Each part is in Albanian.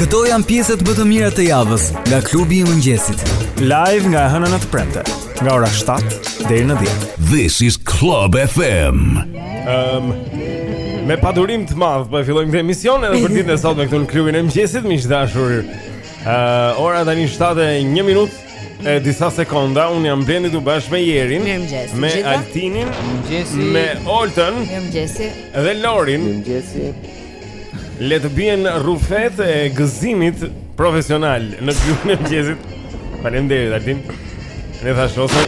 Këto janë pjesët më të mira të javës nga klubi i mëngjesit. Live nga e hëna në të premte, nga ora 7 deri në 10. This is Club FM. Um, me padurim të madh po e fillojmë këtë emision edhe për ditën e sotme këtu në klubin e mëngjesit, miq të dashur. Uh, ora tani 7:01 minutë e disa sekonda unë jam Blendi këtu bashkë me Jerin, me Altinin, me Oltën, dhe Lorin, me Le të bien rrufetë e gëzimit profesional në klubin e mëngjesit. Faleminderit Altin. Ne tash ose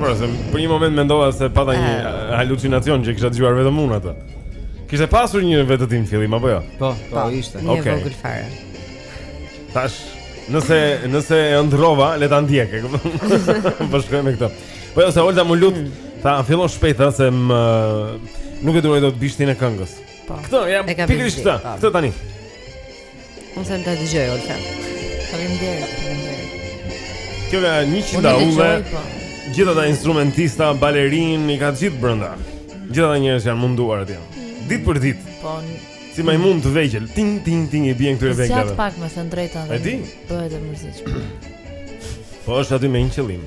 Po se për një moment mendova se pata një halucinacion që kisha dëgjuar vetëm unë atë. Kishte pasur një vetëtimë në fillim apo jo? Po, po, po ishte. Okej. Okay. Vogël fare. Tash, nëse nëse e ëndërrova, le ta ndjek, e kupton? Po shkojmë me këtë. Po jo, se Olta m'u lut, tha, fillo shpejt, tha, se më... Nuk e duroj dot bishtin e këngës. Po, Këtë, ja, e ka pikërisht Blendi, këtë, po. këtë tani. Unë s'e mund ta dëgjoj, Olta. Faleminderit, faleminderit. Kjo ka 100 Unë e aule, dëgjoj, po. gjithë ata instrumentista, balerinë, i ka gjithë brenda. Gjithë ata njerëz që janë munduar atje. Ditë për ditë, Po, n- si majmunë të vegjël, ting ting ting i bien këtyre zgjat vegjëlave. pak me thënë të drejtën. E di. Bëhet e mërzitshme. Po është aty me një qëllim.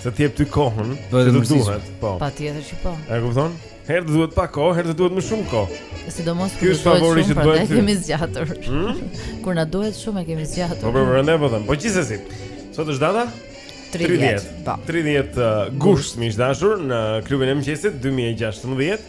Se të jep ty kohën, që të duhet, po. Patjetër që po. E kupton? Herë të duhet pak kohë, herë të duhet më shumë kohë. Sidomos kur është favori që duhet të kemi zgjatur. Hmm? Kur na duhet shumë e kemi zgjatur. Po pra, ne po themi. Po gjithsesi. Sot është data 30. 30, 30 uh, gusht, miq të dashur, në klubin e mëngjesit 2016.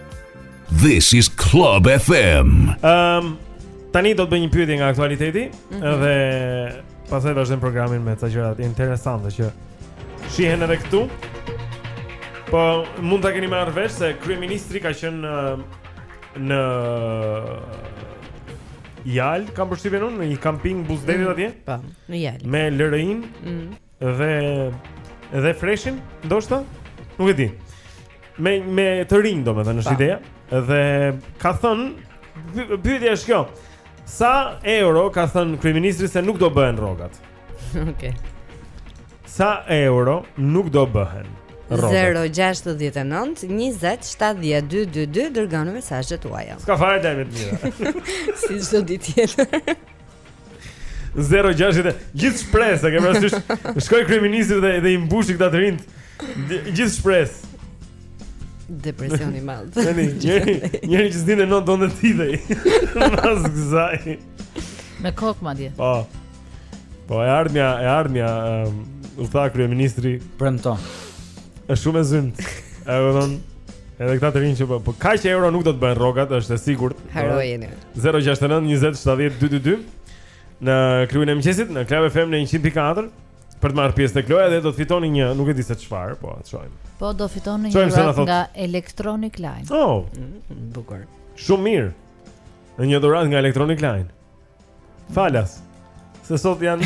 This is Club FM. Ehm, um, tani do të bëj një pyetje nga aktualiteti mm -hmm. dhe pastaj vazhdojmë programin me ca gjëra interesante që shihen edhe këtu. Po mund ta keni marrë vesh se kryeministri ka qenë uh, në Jal, kam përshtypjen unë në një kamping buzë detit mm, atje. Po, në Jal. Me LRI-n. Mm. Dhe dhe FRESSh-in, ndoshta? Nuk e di. Me me të rinj, domethënë është ideja dhe ka thënë, pyetja është kjo. Sa euro ka thën kryeministri se nuk do bëhen rrogat? Okej. Okay. Sa euro nuk do bëhen? 0-6-19-27-12-22 Dërgoni mesazhet tuaja. S'ka fare lajme të mira. S'është ditë tjetër 0-6 Gjithë shpresë, e ke parasysh. Shkoi kryeministri dhe, dhe i mbushi këta të rinjtë Gjithë shpresë Depresion i madh Njëri, njëri, njëri që s'dinte not donte të hidhej mbas kësaj Me kokë madje Po Po e ardhmja, e ardhmja um, U tha kryeministri premton. Është shumë e zymët E vërtetë Edhe këta të rinjtë që po, po kaq euro nuk do të bëhen rrogat, është e sigurt. Harrojeni. 069 20 70 222 në klubin e mëngjesit në Club FM në 100.4 për të marrë pjesë tek loja dhe do të fitoni një, nuk e di se çfarë, po ta shohim. Po do fitoni një dhuratë nga Electronic Line. Oh, mm, bukur. Shumë mirë. Në një dhuratë nga Electronic Line. Falas. Se sot janë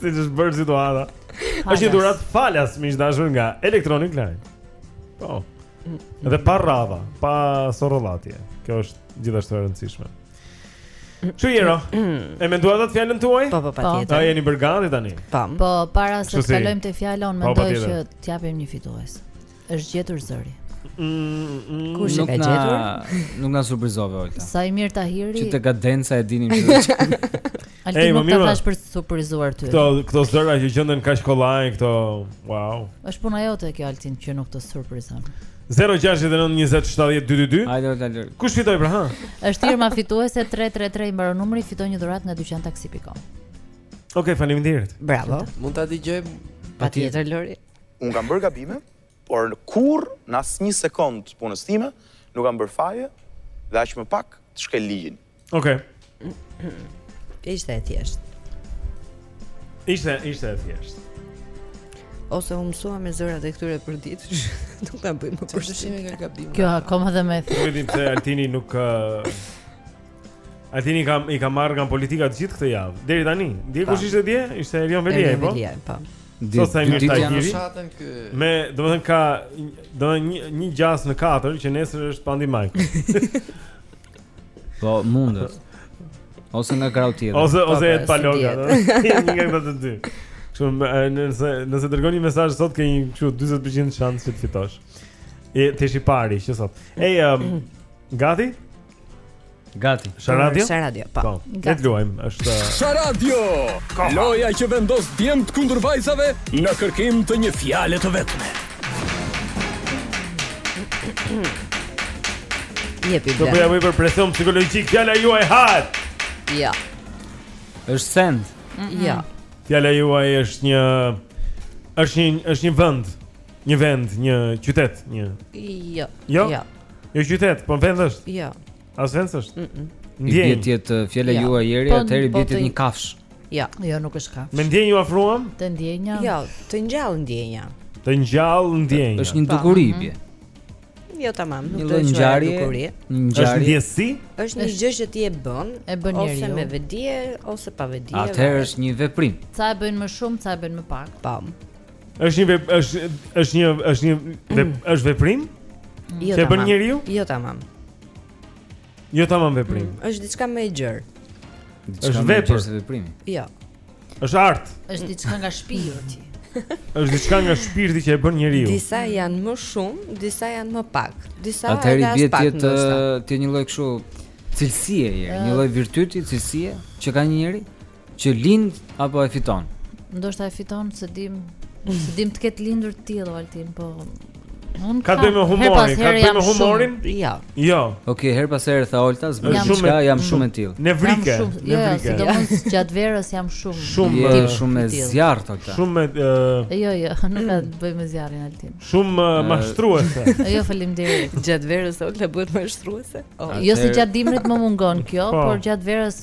si të bërë situata. Është një dhuratë falas miq të dashur nga Electronic Line. Po. Dhe pa radha, pa sorollatje. Kjo është gjithashtu e rëndësishme. Xhuljero? E menduat dot fjalën tuaj? Po, po, po. patjetër. A jeni bërë gati tani. Po, para se të kalojmë te fjala, unë po, mendoj që t'japim një fitues. Është gjetur zëri. Kush e ka gjetur? Nuk na surprizove Olta. Saimir Tahiri. Që te kadenca e dinim që. Altin nuk ka flash për surprizuar ty. Këto këto zëra që gjenden kaq kollaj këto. Wow. Është puna jote kjo Altin që nuk të surprizon. 0692070222. Hajde Olta lër. Kush fitoi pra ha? Është firma fituese 333 mbaron numri fiton një dhuratë nga dyqan taksi.com. Okej, okay, faleminderit. Bravo. Mund ta dëgjojmë patjetër Lori. Unë kam bërë gabime, por unë kurrë, në asnjë sekund të punës time, nuk kam bërë faje, dhe aq më pak të shkel ligjin. Oke. Okay. Ishte e thjeshtë. Ishte, ishte e thjeshtë. Ose u mësuam me zërat e këtyre për ditë, nuk na bëjnë më përshtypje gabimet. Kjo akoma dhe më e thjeshtë. Nuk e di pse Altini nuk... Uh... A tani kam i kam marrë nga politika të gjithë këtë javë. Deri tani, dje kush ishte dje? Ishte Erion Veliaj, po. Veliaj, po. Sot Saimir Tahiri. Me, domethënë ka domethënë një një gjasë në katër që nesër është Pandi Majko. po mundet. Ose nga krahu tjetër. Ose po, ose po, Edi Paloka. Një nga këto të dy. Kështu nëse nëse dërgoni një mesazh sot ke një kështu 40% shans që të fitosh. E ti je i pari që sot. Ej, um, gati? Gati. Sharadio? Sharadio, po. po. Gati. Le të luajmë, është... Uh, Sharadio! Loja që vendos djemtë kundër vajzave në kërkim të një fjale të vetme. Jepi, Blendi. Të bëjmë pak presion psikologjik, fjala juaj hahet? Jo. është send. Jo. Fjala juaj është një... është një, është një vend. Një vend, një qytet, një... Jo. Jo? Jo. Jo qytet, po vend është. Jo. As vend është. Mm -mm. Ndjenjë. Një ditë të fjala jo. juaj njeri, po, atëherë po mbeti një kafshë. Jo. Jo, nuk është kafshë. Me ndjenjë u afruam? Te ndjenja. Jo, të ngjall ndjenja. Të ngjall ndjenja. Është një po. dukuri i bie. Mhm. Jo tamam, nuk do të thotë dukuri. Është ndjesi? Është një gjë që ti e bën, e bën njeriu ose me vetëdije ose pa vetëdije. Atëherë është një veprim. Ca e bëjnë më shumë, ca e bëjnë më pak. Po. Është një është është një është një mm. është veprim? Jo tamam. bën njeriu? Jo tamam. Jo tamam veprim. Mm, është diçka më e gjerë. Është vepër se veprim. Jo. Është art. Është diçka nga shpirti. Është diçka nga shpirti që e bën njeriu. Disa kanë më shumë, disa kanë më pak. Disa janë më pak. Atëri ti ti një lloj kështu cilësie, një lloj virtyti, cilësie që ka një njeri? Që lind apo e fiton? Ndoshta e fiton, s'e di, s'e di të ketë lindur i tillë Altin, po ka të bëjë me humorin, ka të bëjë me humorin? Jo. Jo. Okej, herë pas here tha Olta, s'bën diçka, jam shumë e tillë. Nevrike, nevrike. Jo, sidomos gjatë verës jam shumë. Shumë, je shumë e zjarrtë Olta. Shumë ë Jo, jo, nuk ka të bëjë me zjarrin Altin. Shumë mashtruese. Jo, faleminderit. Gjatë verës Olta bëhet mashtruese? Jo se gjatë dimrit më mungon kjo, po. por gjatë verës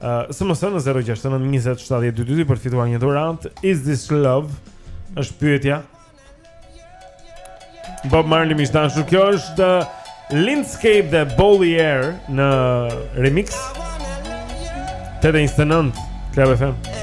Uh, SMS në 069 20 70 22 Për të fituar një dhuratë Is this love? është pyetja Bob Marley më i dashur kjo është uh, Lindscape dhe Bolly Air Në remix 829 Club FM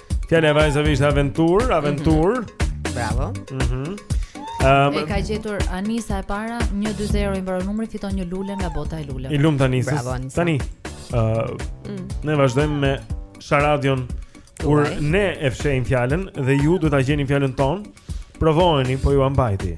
Fjala e vajzave ishte aventurë, aventurë. Mm -hmm. Bravo. Mhm. Mm Um, e ka gjetur Anisa e para, 120 i mbaron numri, fiton një lule nga bota e luleve. I lumtë Anisës. Bravo Anisa. Tani, ë, uh, mm. ne vazhdojmë me Sharadën kur ne e fshehim fjalën dhe ju duhet ta gjeni fjalën tonë. Provojeni, po ju a mbajti.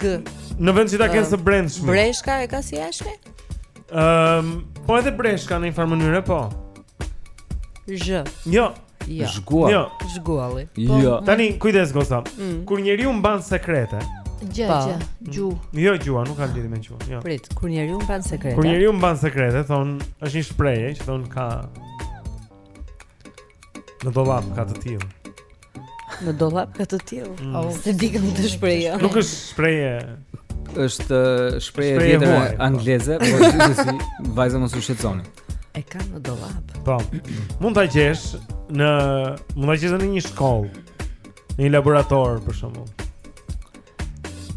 G. Në vend që ta kenë së brendshme. Breshka e ka së jashtmi? Ehm, um, po edhe breshka në një farë mënyre, po. J. Jo. Jo. Zhguall. Jo. Zhgualli. Po, jo. Tani kujdes Gosta. Mm. Kur njeriu mban sekrete, Gjë, po. gjë, gju. Mm. Jo gjuha, nuk ka lidhje me gjuhën. Jo. Prit, kur njeriu mban sekrete. Kur njeriu mban sekrete, thonë, është një shprehje që thonë ka në dollap ka të tillë. Në dollap ka të tillë. Mm. Oh, s'e di këtë shprehje. Nuk është shprehje. Është uh, shprehje e vjetër angleze, por gjithsesi vajza mos u shqetësoni. E ka në dollap. Po. Mund ta gjesh në mund ta gjesh në një shkollë, në një laborator për shembull.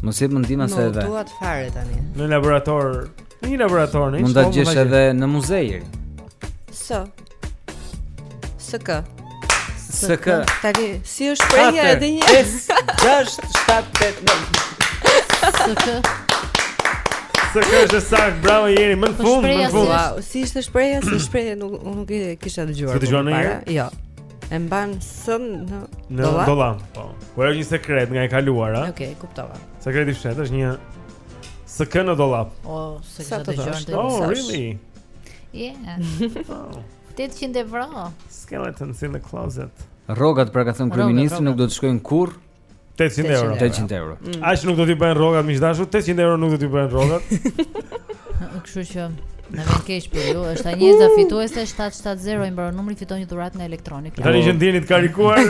Mos jep mendime se edhe. Nuk duhet fare tani. Në laborator, në një laborator në. Mund ta gjesh edhe në muze Jeri. Së. Së kë? Së kë? Tani si është shprehja edhe një? 6 7 8 9. Së kë? Skelet është e saktë, bravo Jeri, më në fund, më në fund. Si ishte shprehja, si shprehje nuk nuk e kisha dëgjuar. S'e ke dëgjuar ndonjëherë? Jo. E mban SK në në dollap. Po. Kur është një sekret nga e kaluara? Okej, okay, kuptova. Sekreti i fshehtë është një SK në dollap. O, oh, s'e kisha dëgjuar. Oh, really? Yeah. Oh. 800 euro. Skeletons in the closet. Rrogat pra ka thënë kryeministri nuk do të shkojnë kurrë 800 euro. 800 euro. Mm. Ai do t'i bëjnë rrogat miq të dashur, 800 euro nuk do t'i bëjnë rrogat. Kështu që Më vjen keq për ju, është Anjeza fituese 770 i mbaron numri fiton një dhuratë nga Electronic. Tani që ndiheni të karikuar,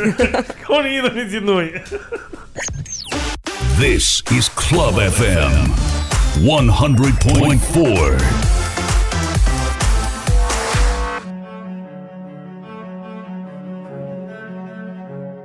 koni i dhënë gjithë nuj. This is Club FM 100.4.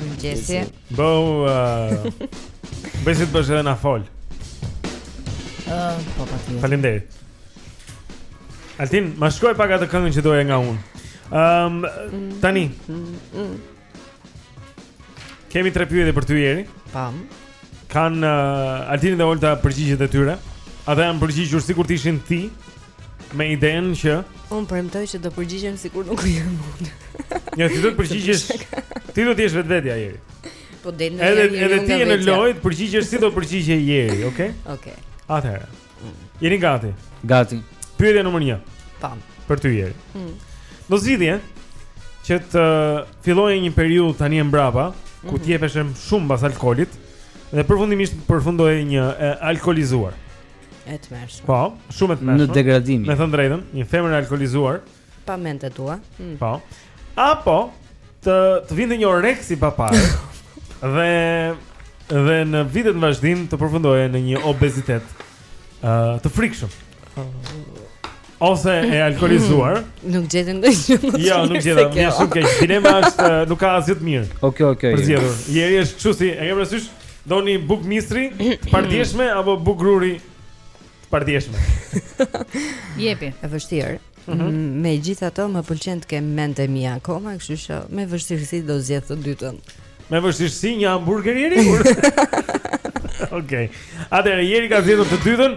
Mëngjesi. Bo. Besit bësh edhe na fol. Ëh, po patjetër. Faleminderit. Altin, ma shkurto pak atë këngën që doje nga unë. Ehm, um, tani. Kemi tre pyetje për ty Jeri. Pam. Kanë uh, Altin dhe Olta përgjigjet e tyre. Ata janë përgjigjur sikur të ishin ti. me idenë që un premtoj që do përgjigjem sikur nuk jam unë. Jo ti do të përgjigjesh. Ti do të jesh vetvetja Jeri. Po del në edhe edhe ti në lojë të përgjigjesh si do përgjigjej Jeri, okay? Okay. Atëherë. Mm. Jeni gati? Gati. Pyetja numër 1. Tam. Po. Për ty Jeri. Ëh. Mm. Do zgjidhje që të fillojë një periudhë tani e mbrapa, ku mhm. të jepeshe shumë pas alkoolit dhe përfundimisht përfundoje një e alkoolizuar. E tmerrshme Po, shumë e tmerrshme Një degradim Me thënë të drejtën, një femër e alkoholizuar Pa mendtë e tua mm. Po Apo të, të vinte një oreks i paparë Dhe Dhe në vitet në vazhdim të përfundoje në një obezitet uh, Të frikshëm oh. ose e alkolizuar. Nuk gjetën ndonjë. Jo, nuk gjetën. Më shumë keq. Dilema është nuk ka asgjë të mirë. Okej, okej. Për të zgjedhur. Jeri është kështu si, e ke parasysh? Do një bukë misri, të pardjeshme apo bukë gruri? Të pardjeshme. Jepi. E vështirë. Mm -hmm. Megjithatë, më pëlqen të kem mendtë e mia akoma, kështu që me vështirësi do zgjedh të dytën. Me vështirësi një hamburger Jeri. Okej. Atëherë Jeri ka zgjedhur të dytën,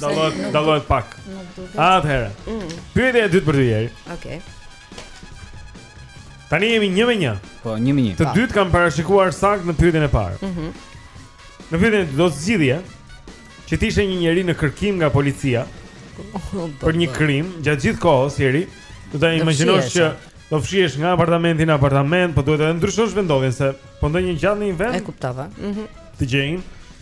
Dallohet, dallohet pak. Nuk duket. Atëherë. Mm. Pyetja e dytë për ty Jeri. Okej. Tani jemi 1 me 1. Po, 1 me 1. Të dy kanë parashikuar saktë në pyetjen e parë. Mhm. Në pyetjen e dytë do të zgjidhje që të ishe një njeri në kërkim nga policia për një krim gjatë gjithë kohës Jeri. Do ta imagjinosh që do fshihesh nga apartamenti në apartament, po duhet ta ndryshosh vendndodhjen se po ndenje gjatë në një vend. E kuptova. Mhm. Të gjejnë.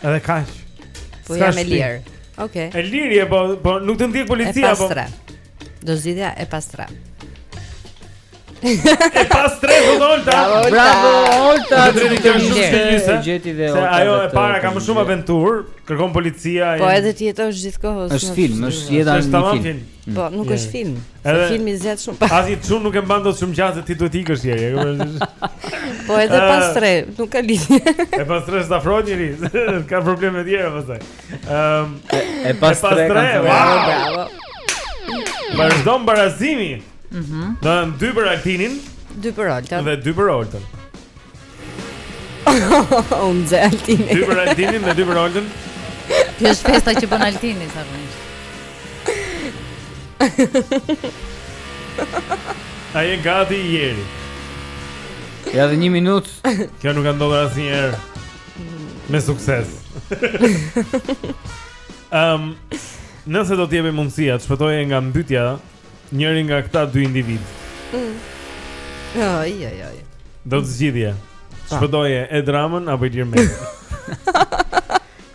Edhe kaq. Po jam e lirë. Okej. E lirë je, po po nuk të ndjek policia po. Do zgjidhja e pa stres. E pa stres Olta. Bravo Olta. Do të kem shumë shenjë gjeti dhe Olta. Ajo e para ka më shumë aventurë, kërkon policia. Po edhe ti jetosh gjithkohës. Është film, është jeta e një film. Mm. Po, nuk është film. Edhe filmi zgjat shumë pak. Asi çun nuk e mban dot shumë gjatë, ti duhet ikësh njeri, e kupton? Po edhe pa stres, nuk ka lidhje. E pa stres s'ta afron njeri, ka probleme të tjera pastaj. Ëm, e pa stres, bravo. Vazhdon barazimi. Mhm. Dy për Altinin, dy për Oltën. Dhe dy për Oltën. Unë dhe Altini. Dy për Altinin dhe dy për Oltën. Kjo është festa që bën Altini zakonisht. A je gati njeri? Ja dhe një minut Kjo nuk ka ndodhur asnjëherë Me sukses um, Nëse do t'jepej mundësia Të shpëtoje nga mbytja Njërin nga këta dy individë. Mm. Oj, oj, oj. Do të zgjidhje. Shpëtoje Edi Ramën apo Ilir Me.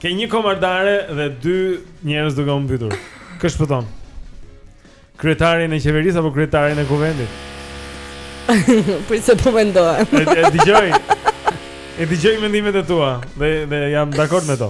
Ke një kamerdare dhe dy njerëz duke u mbytur. Kë shpëton? Kryetarin e qeverisë apo kryetarin e kuvendit? Prit se po mendohem. e dëgjoj. E dëgjoj mendimet e tua dhe dhe jam dakord me to.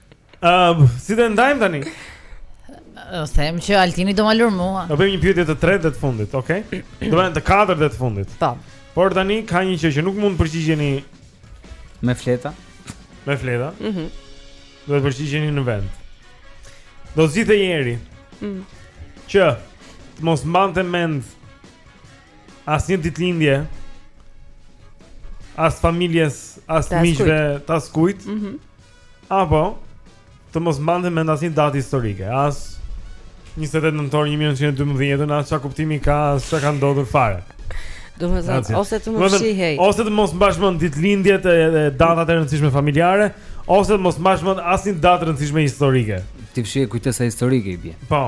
Ëm, si do ndajmë tani? Do them që Altini do ma lërë mua. Do bëjmë një pyetje të tretë dhe të fundit, okay? Do bëjmë të katërt dhe të fundit. Po. Por tani ka një gjë që nuk mund të përgjigjeni me fleta. Me fleta. Mhm. Mm do të përgjigjeni në vend. Do zgjidhje njeri. Mhm. Mm që të mos mbante mend asnjë ditëlindje as familjes, as miqve, as kujt. Mhm. Mm Apo të mos mbante mend asnjë datë historike, as 28 nëntor 1912, as çfarë kuptimi ka, as çka ka ndodhur fare. Do të thotë ose të më fshihej. Ose të mos mbash mend ditëlindjet e datat e rëndësishme familjare, ose të mos mbash mend asnjë datë rëndësishme historike. T'i fshihej kujtesa historike i bie. Po.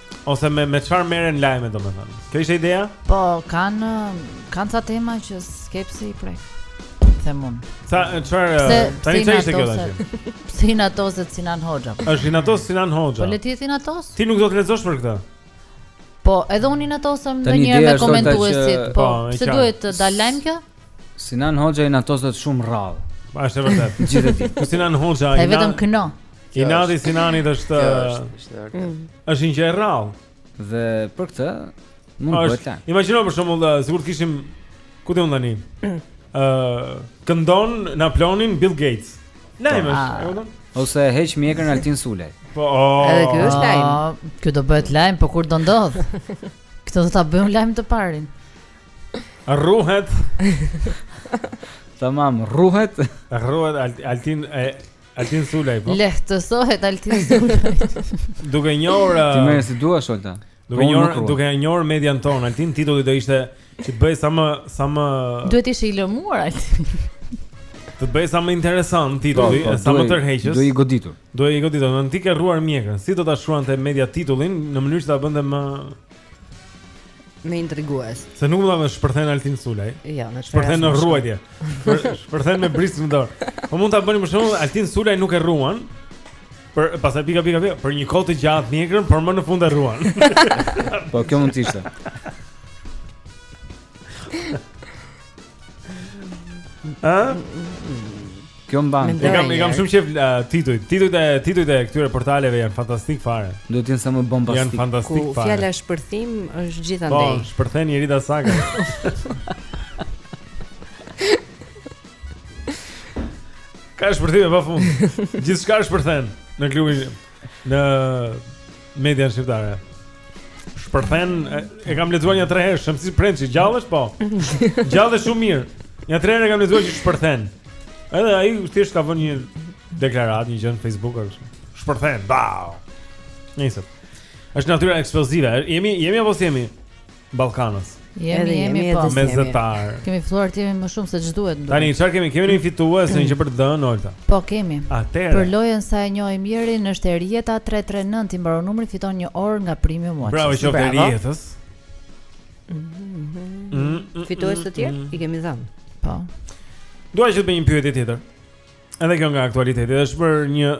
Ose me me çfarë merren lajmet domethënë. Kjo ishte ideja? Po, kanë kanë ca tema që s'ke pse i prek. Them unë. Sa çfarë tani çfarë ishte kjo tash? Pse inatoset Sinan Hoxha? Është inatos Sinan Hoxha. Po le të jetë inatos. Ti nuk do të lexosh për këtë. Po, edhe unë inatosem ndonjëherë me komentuesit. Po, po pse duhet të dal lajm kjo? Sinan Hoxha inatoset shumë rrallë. Është e vërtetë. Gjithë ditë. Sinan Hoxha inatoset. Vetëm këndon. Inati i Sinanit është është një gjë e rrallë. Dhe për këtë mund të bëhet lajm. Imagjino për shembull, sikur të kishim ku të ndani. Ë këndon na plonin Bill Gates. Lajm është, po, e kupton? Ose heq mjekrën Altin Sulaj. Po. Oh. Edhe ky është lajm. Ah, ky do bëhet lajm, po kur do ndodh? Këtë do ta bëjmë lajm të parin. Rruhet. Tamam, rruhet. Rruhet Altin e Altin Sulaj po. Lehtësohet Altin Sulaj. duke njohur uh, Ti më si dua Solta. Duke po, njohur duke e njohur median ton Altin titulli do ishte që të bëj sa më sa më Duhet të ishte i lëmuar Altin. Të bëhet sa më interesant titulli, po, po, sa më tërheqës. Dhe i goditur. Dhe i goditur, ti ke rruar mjekrën. Si do ta shkruante media titullin në mënyrë që ta bënte më Më intrigues. Se nuk më shpërthen Altin Sulaj. Jo, në shpërthen në rruajtje. Shpërthen me brisk në dorë. Po mund ta bënim më shumë, Altin Sulaj nuk e rruan. Po pastaj pika pika pika, për një kohë të gjatë mjekrën, por më në fund e rruan. Po kjo mund të ishte. Ë? Kjo mban. I kam i kam shumë qejf titujt. Titujt e titujt e këtyre portaleve janë fantastik fare. Duhet të jenë sa më bombastik. Janë fantastik fare. Ku fjala shpërthim është gjithandej. Po, shpërthen njëri ta sakë. Ka shpërthime pa fund. Gjithçka shpërthen në klubin. në median shqiptare. Shpërthen e, e kam lexuar nja tre herë, Shemsi Prençi gjallesh po. Gjallesh shumë mirë. Nja tre herë e kam lexuar që shpërthen. Edhe ai thjesht ka vënë një deklaratë, një gjë në Facebook apo kështu. Shpërthen, bau. Nice. Është natyra eksplozive. Jemi jemi apo s'jemi? Ballkanas. Jemi, jemi, po. Me zëtar. Kemi fituar jemi më shumë se ç'duhet. Tani çfarë kemi? Kemi një fitues në një për të dhënë Olta. Po kemi. Atëherë. Për lojën sa e njohim Mirin është Erieta 339 i mbaron numri fiton një orë nga Premium Watch. Bravo qoftë Erietës. Mhm. Fitues të tjerë mhm. i kemi dhënë. Po. Dua që të bëj një pyetje tjetër. Edhe kjo nga aktualiteti, është për një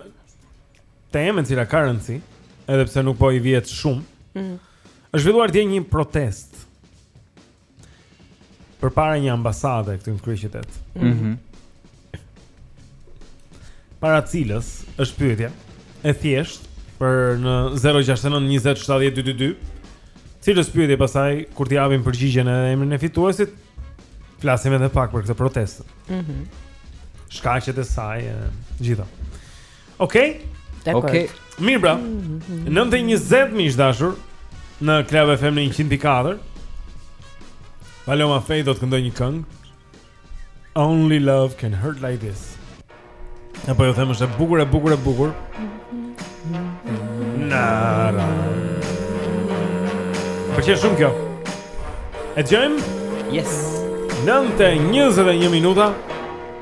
temë e cila ka rëndësi, edhe pse nuk po i vihet shumë. Mhm. Është zhvilluar dje një protestë përpara një ambasade këtu në kryeqytet. Mhm. Mm para cilës është pyetje e thjeshtë për në 069 20 70 222. Cilës pyetje pastaj kur t'i japim përgjigjen e emrin e fituesit, flasim edhe pak për këtë protestë. Mhm. Mm Shkaqet e saj e gjitha. Okej? Okay? Okej. Okay. Mirë pra. 9:20 miq të dashur në Club FM në 104. Paloma Faith do të këndojë një këngë. Only love can hurt like this. E po ju them është e bukur e bukur e bukur. Na pëlqen shumë kjo. E dëgjojmë? Yes. 9:21 minuta.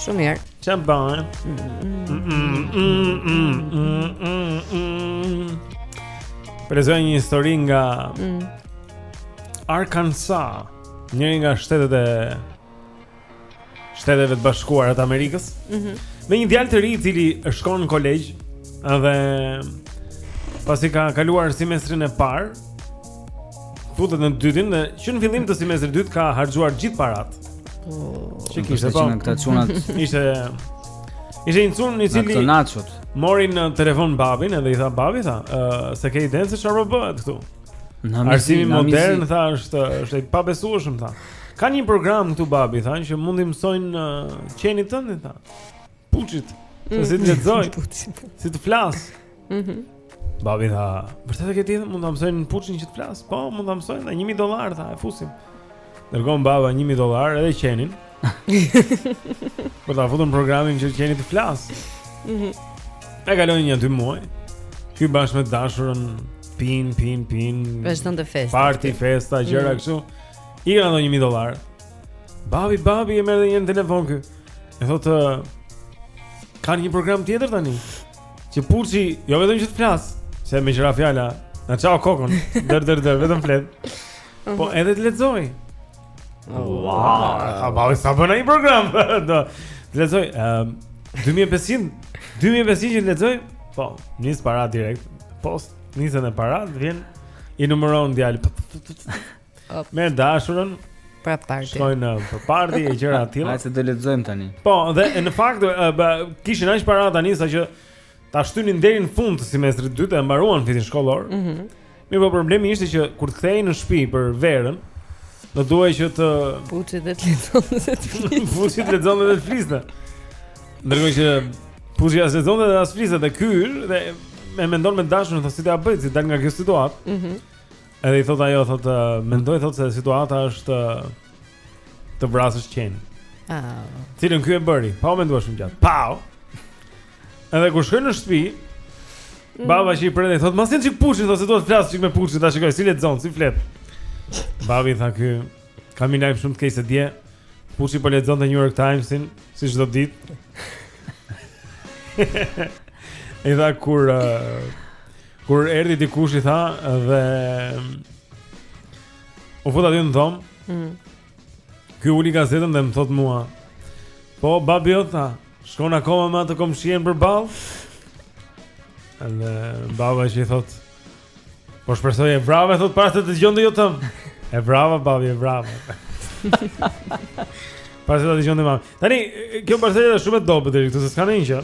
Shumë mirë. Ç'a bën? Po lexoj një histori nga mm. Arkansas, njëri nga shtetet e Shteteve të Bashkuara të Amerikës. Mhm. Mm me një djalë të ri i cili shkon në kolegj dhe pasi ka kaluar semestrin e parë, futet në dytin dhe që në fillim të semestrit të dytë ka harxhuar gjithë paratë. Po, që kishte po. Në këta çunat ishte ishte një çun i cili Naçot. Mori në telefon babin edhe i tha babi tha, uh, se ke idenë se çfarë po bëhet këtu. Në arsimi modern tha është është i pabesueshëm tha. Kanë një program këtu babi tha që mund t'i mësojnë uh, qenit tënd tha. Puçit. Mm. Si të lexojë. Si të flasë. Mhm. Babi tha, vërtet e ke ditë, mund ta mësojnë Puçin që të flasë. Po, mund ta mësojnë, na 1000 dollarë tha, e fusim. Dërgon baba 1000 dollarë edhe qenin. Për ta futur në programin që qeni të flasë. Mhm. E kalojnë një dy muaj. Ky bashkë me të dashurën pin pin pin. Vazhdon të festa. Party festa, gjëra mm. kështu. I kanë dhënë 1000 dollarë. Babi, babi, e merr edhe një herë në telefon ky E thotë Kanë një program tjetër tani Që Puçi, jo vetëm që të flasë Se meqë ra fjala Na çau kokën, dër, dër, dër, vetëm flet Po edhe të lexojë Wow, babi, sa bën ai program Do, të lexojë um, 2500 2500 që të lexojë Po, nis para direkt Postë, nisen paratë, vjen I numëron djali Me të dashurën prapë parti. Shkojnë nëpër parti e gjëra të tilla. Hajde të lexojmë tani. Po, dhe në fakt kishin aq para tani sa që ta shtynin deri në fund të semestrit të dytë e mbaruan vitin shkollor. Mhm. Mm Mirë, po problemi ishte që kur të kthehej në shtëpi për verën, do duhej që të Puçi dhe të lexonte dhe të fliste. Puçi të lexonte dhe të fliste. Ndërkohë që Puçi as lexonte dhe as fliste dhe ky dhe e mendon me të dashurën thotë si ta bëj, si të dal nga kjo situatë. Mhm. Mm Edhe i thot ajo, thot, mendoj thot se situata është të vrasësh qenin. Ah. Cilën ky e bëri? Pa u menduar shumë gjatë. Pau. Edhe kur shkoi në shtëpi, mm. baba që i pret e thot, "Ma sillni çik Pushin, thot se do të flas çik me Pushin, ta shikoj si lexon, si flet." Babi tha ky, "Kam një lajm shumë të keq se dje. Pushi po lexon The New York Times-in, si çdo ditë." Edhe kur uh, Kur erdhi dikush i tha dhe u futa dhe në dhomë, mm. ky uli gazetën dhe më thot mua, po babi jot tha, shkon akoma me atë komshien përballë, dhe baba që i thot, po shpresoj e vrave, thot para se ta dëgjonte jot ëmë, e vrava babi, e vrava. Para se ta dëgjonte mami. Tani, kjo barcoleta është shumë e dobët deri këtu, se s'ka ndonjë gjë.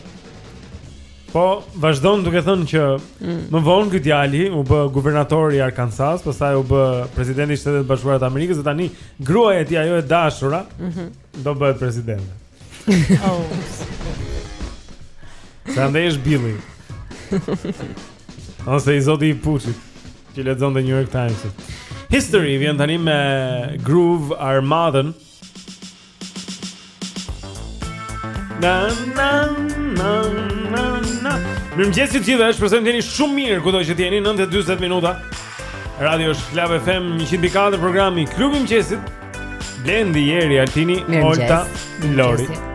Po, vazhdon duke thënë që mm. më vonë ky djali u bë guvernator i Arkansas, pastaj u bë presidenti i Shteteve të Bashkuara të Amerikës dhe tani gruaja e tij ajo e dashura mm -hmm. do bëhet presidente. Oh. Se andaj është Billy? Ose i zoti i Pushit që lexon The New York Times. History vjen tani me Groove Armaden. Na na na na na. Mirëmëngjesi të gjithëve, shpresojmë të jeni shumë mirë kudo që të jeni 9 e 20 minuta Radio është Club FM 104 programi Klubi i Mëngjesit Blendi, Jeri, Altini, Olta, Lori Mirë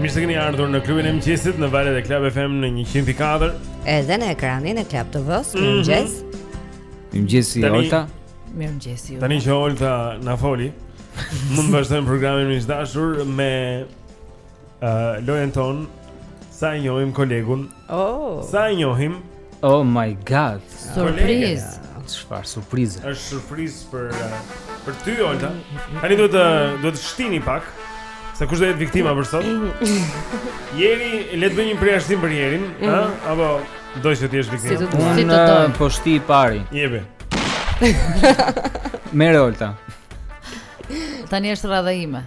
Mirë se keni ardhur në klubin e mëngjesit në valët e Club FM në 104. Edhe në ekranin e Club TV-s, mm -hmm. mëngjes. Mëngjesi Tani... Olta. Mirë mëngjesi Olta. Tani që Olta na foli, mund të vazhdojmë programin miq të dashur me uh, lojën tonë sa e njohim kolegun Oh. Sa e njohim? Oh my god. Surpriz. Çfarë surprize? Është surpriz për uh, për ty Olta. Tani duhet të duhet të shtini pak. Se kush do jetë viktima për sot? Jeri, le të bëjmë një përjashtim për Jerin, mm. ha? Apo do të jesh viktima? Si të si të doni. Po shti i pari. Jepi. Merre Olta. Tani është radha ime.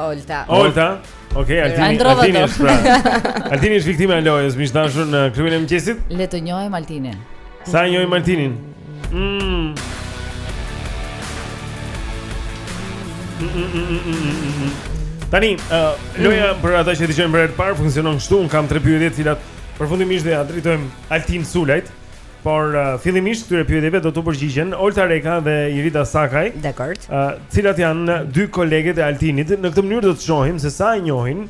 Olta. Olta. Okej, okay, Altini, Altini është pra. Altini është viktima e lojës, miq të dashur në klubin e mëngjesit. Le të njohim Altinin. Sa e njohim Altinin? Mm. Tani, uh, loja mm. për ata që dëgjojnë për herë të parë funksionon kështu, unë kam tre pyetje të cilat përfundimisht do ia drejtojmë Altin Sulajt. Por uh, fillimisht këtyre pyetjeve do t'u përgjigjen Olta Reka dhe Irida Sakaj. Dakor. Ë, uh, cilat janë dy koleget e Altinit? Në këtë mënyrë do të shohim se sa e njohin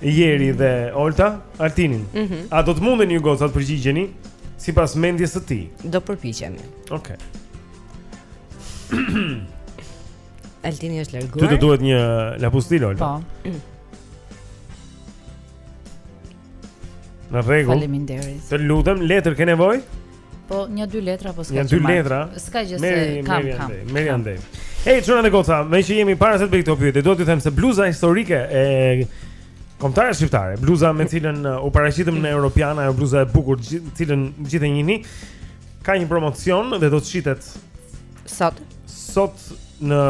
Eri dhe Olta Altinin. Mm -hmm. A do të mundeni ju gocat të përgjigjeni sipas mendjes së tij? Do përpiqemi. Okej. Okay. Altini është larguar. Ty të duhet një lapustil Olta. Po. Në rregull. Faleminderit. Të lutem, letër ke nevojë? Po, një dy letra apo s'ka gjë. Një dy letra. S'ka gjë se kam kam. Merri andej. Hey, çuna dhe goca, meqë jemi para se të bëj këto pyetje, do t'ju them se bluza historike e kombëtares shqiptare, bluza me të cilën uh, u paraqitëm në Europian, ajo bluza e bukur, të cilën gjithë e njihni, ka një promocion dhe do të shitet sot. Sot në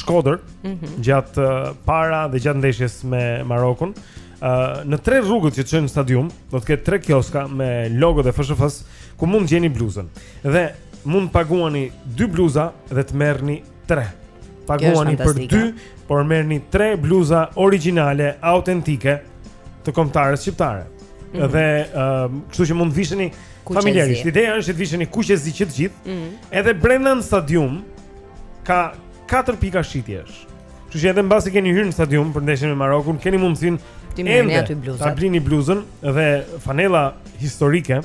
Shkodër, mm -hmm. gjatë uh, para dhe gjatë ndeshjes me Marokun. në tre rrugët që çojnë në stadium, do të ketë tre kioska me logot e FSHF-s ku mund të gjeni bluzën. Dhe mund të paguani dy bluza dhe të merrni tre. Paguani për dy, por merrni tre bluza origjinale, autentike të kombëtares shqiptare. Mm -hmm. Dhe ë, uh, kështu që mund të visheni familjarisht. Ideja është të visheni kuqezi që të gjithë. Mm -hmm. Edhe brenda në stadium ka katër pika shitjesh. Kështu që edhe mbasi keni hyrë në stadium për ndeshjen me Marokun, keni mundësinë ende ta blini bluzën dhe fanella historike,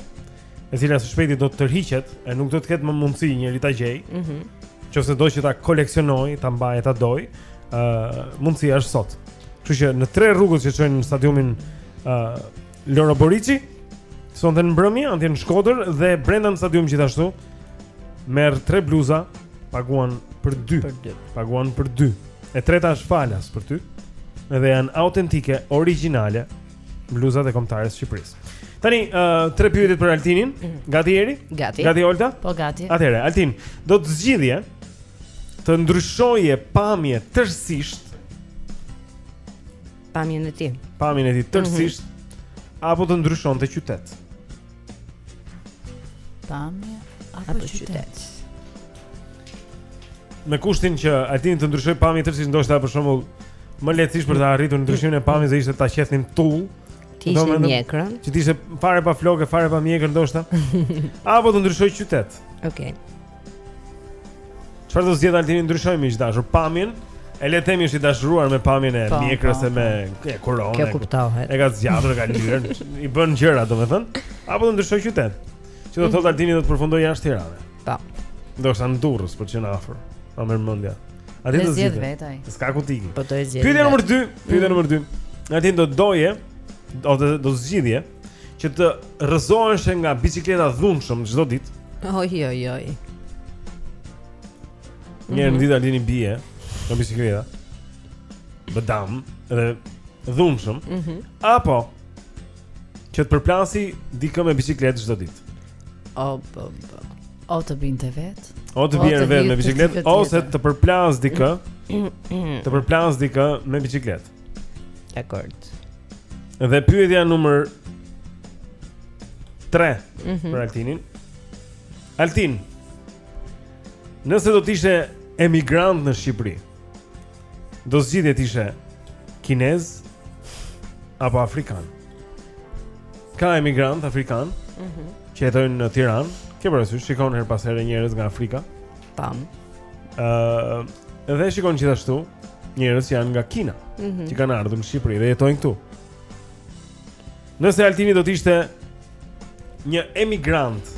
e cila së shpejti do të tërhiqet e nuk do të ketë më mundësi njeri ta gjejë. Mhm. Mm Qofse do që ta koleksionojë, ta mbajë e ta dojë, ë uh, mundësia është sot. Kështu që në tre rrugët që çojnë në stadiumin ë uh, Loro Boriçi sonte në mbrëmje andej në Shkodër dhe brenda në stadium gjithashtu merr tre bluza, paguan për dy. Për dy. Paguan për dy. E treta është falas për ty. Edhe janë autentike, origjinale bluzat e kombëtares së Shqipërisë. Tani, uh, tre pyetjet për Altinin. Mhm. Gati Eri? Gati. Gati Olta? Po gati. Atëherë, Altini do të zgjidhje të ndryshoje pamje tërësisht pamjen e tij. Pamjen e tij tërësisht mm -hmm. apo të ndryshonte qytet. Pamje apo, apo qytet. qytet. Me kushtin që Altini të ndryshojë pamje tërësisht ndoshta për shembull më lehtësisht për të arritur ndryshimin e pamjes do ishte ta qethnim tullë. T'i hiqje dhe mjekrën Që të ishte fare pa flokë, fare pa mjekër ndoshta Apo të ndryshojë qytet Okej okay. Çfarë do zgjedhë Altini të ndryshojë miq të dashur pamjen? E le të themi është i dashuruar me pamjen e po, mjekrës po, e me po. koronë. Kjo kuptohet. E ka zgjatur, e ka lyer, i bën gjëra, domethënë, apo do ndryshojë qytet. Që do thotë Altini do të përfundojë jashtë Tiranës. Po. Ndoshta në Durrës për shembull afër. Ma ha mendja. Atë do ta zgjedhë vetë ai. S'ka ku ti. Po do ta zgjedhë. Pyetja nr. 2, pyetja nr. 2. A ti do të doje ose do të zgjidhje? që të rrëzohesh nga bicikleta dhunshëm çdo ditë. Oj oj oj. Një herë mhm. ditë Altini bie nga bicikleta. Badam, edhe dhunshëm. Mhm. Mm Apo që të përplasi dikë me bicikletë çdo ditë. O po po. O të binte vet. O të bie vet me bicikletë ose të përplas dikë. Të përplas dikë me bicikletë. Dakord. Dhe pyetja numër 3 mm -hmm. për Altinin. Altin. Nëse do të ishe emigrant në Shqipëri, do zgjidhje të ishe kinez apo afrikan? Ka emigrant afrikan mm -hmm. që jetojnë në Tiranë, ke parasysh shikon herë pas here njerëz nga Afrika? Tam. Ëh, uh, dhe shikon gjithashtu njerëz që janë nga Kina, mm -hmm. që kanë ardhur në Shqipëri dhe jetojnë këtu. Nëse Altini do të ishte një emigrant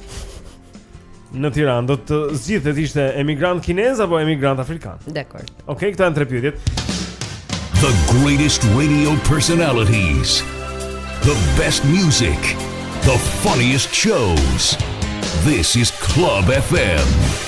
në Tiranë, do të zgjidhte të ishte emigrant kinez apo emigrant afrikan? Dakord. Okej, këta këto janë tre The greatest radio personalities. The best music. The funniest shows. This is Club FM.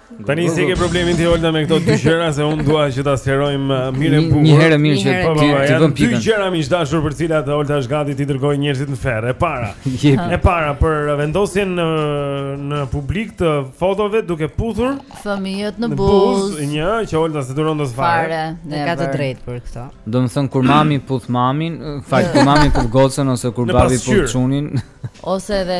Tani si ke problemin ti Olta me këto dy gjëra se unë dua që ta sqarojmë uh, mirë e bukur. Një herë mirë që po, po, ti po, t'i vëmë pikën. Dy gjëra më të dashur për të cilat Olta është gati t'i dërgojë njerëzit në ferr. E para. e para për vendosjen në uh, në publik të fotove duke puthur fëmijët në buzë. Një që Olta s'e duron dot fare. Ne ka të drejtë për këto. Domethën kur mami puth mamin, më fal kur mami puth gocën ose kur babi puth çunin. Ose edhe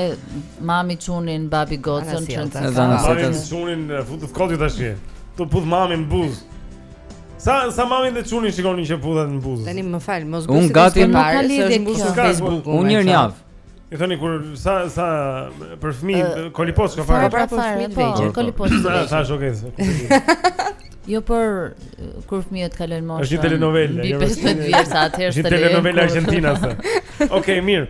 mami çunin, babi gocën, ça rëndësie ka. Mami çunin, futët kot ti tash. Tu puth mami në buzë. Sa sa mami dhe çunin shikonin që puthen në buzë. Tani më fal, mos gjuaj. Unë gati më ka lidhje me Facebook. Unë një javë. I thoni kur sa sa për fëmijë uh, kolipos ka fare. Pra për fëmijë të vegjël, kolipos. Sa është okay. Jo por kur fëmijët kalojnë moshën. Është një telenovela, jo. Është një telenovela argjentinase. Okej, mirë.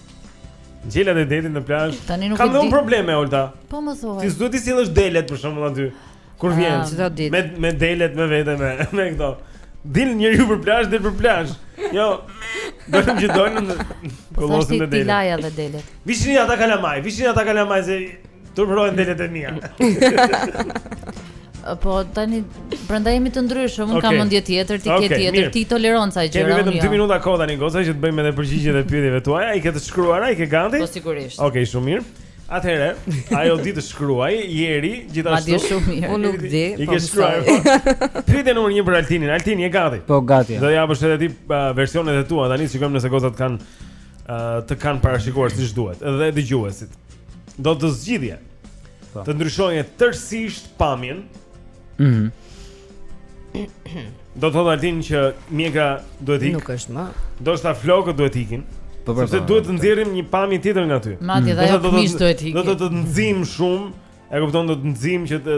Gjelat e detit në plazh. Ka ndonjë problem, Olta? Po më thuaj. Ti s'duhet të sjellësh delet për shembull aty. Kur vjen çdo ditë. Me me delet me vete me me këto. Dil njeriu për plazh, dil për plazh. Jo. Do të gjithë donë. Po thashë t'i laja dhe delet. Vishni ata kalamaj, vishni ata kalamaj se Turpërohen delet e mia. Po tani prandaj jemi të ndryshëm, unë okay. kam mendje tjetër, ti okay, ke tjetër, ti toleron ca gjëra. Kemi vetëm 2 jo. minuta kohë tani goca që të bëjmë edhe përgjigjet e pyetjeve tuaja, a i keni shkruar, a i keni gati? Po sigurisht. Okej, okay, shumë mirë. Atëherë, ajo di të shkruajë, Eri, gjithashtu. Madje shumë mirë. Unë nuk di. I po ke shkruar. Po. Pyetja numër 1 për Altinin. Altin, je gati? Po, gati. Do i bësh edhe ti uh, versionet e tua, tani shikojmë nëse gocat kanë uh, të kanë parashikuar siç duhet, edhe dëgjuesit. do të zgjidhje. Po. Të ndryshojë tërësisht pamjen. Mhm. Do të thotë Altin që mjekra duhet ikë. Nuk është më. Do të thotë flokët duhet ikin. Po, po, Sepse po, duhet të nxjerrim një pamje tjetër nga ty. Madje mm. ajo do të do të nxish shumë. E kupton do të nxish që të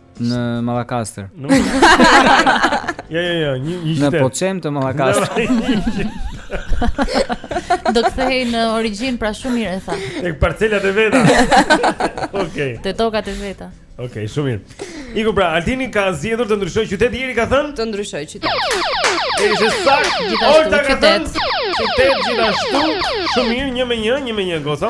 Në Mallakastër. Jo, jo, jo, një një qytet. Në Poçem të Mallakastrës. Do kthehej në origjinë pra shumë mirë e tha. Tek parcelat e veta. Okej. Okay. Te tokat e veta. Okej, okay, shumë mirë. Iku pra, Altini ka zgjedhur të ndryshojë qytet, Eri ka thënë? Të ndryshojë qytet. Është saktë. Gjithashtu qytet. Qytet gjithashtu. Shumë mirë, 1 me 1, 1 me 1 goca.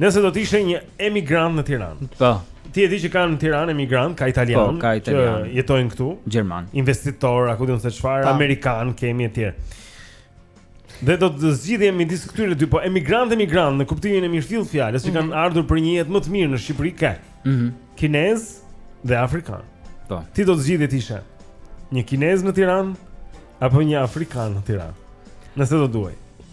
Nëse do të ishe një emigrant në Tiranë. Po. Ti e di që ka në Tiranë emigrantë, ka italianë, po, ka italianë që jetojnë këtu, gjermanë, investitorë, apo di unë se çfarë, amerikanë kemi etj. Dhe do të zgjidhje midis këtyre dy, po emigrant emigrant në kuptimin e mirëfilltë të fjalës, që kanë mhm. ardhur për një jetë më të mirë në Shqipëri ke. Mhm. Mm kinezë dhe afrikanë. Po. Ti do të zgjidhje të ishe një kinez në Tiranë apo një afrikan në Tiranë? Nëse do doje.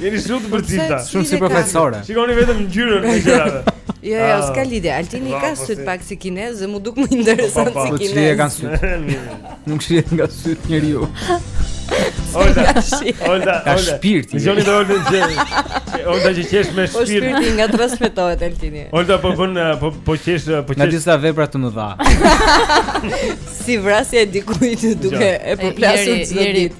Jeni shumë të përcipta, shumë si profesore. Shikoni vetëm ngjyrën e gjërave. Jo, jo, ah. s'ka lidhje. Altini po, ka po, sytë pak si kinez dhe m'u duk më interesant po, si kinez. Po çfarë kanë sytë? Nuk shihet nga sytë njeriu. Olta, Olta, ka shpirt. Dëgjoni Oltën që Olta që qesh me shpirt. Po shpirti nga transmetohet Altini. Olta po bën eh, po po qesh eh, po qesh. Nga disa vepra të mëdha. Si vrasja e dikujt duke e përplasur çdo ditë.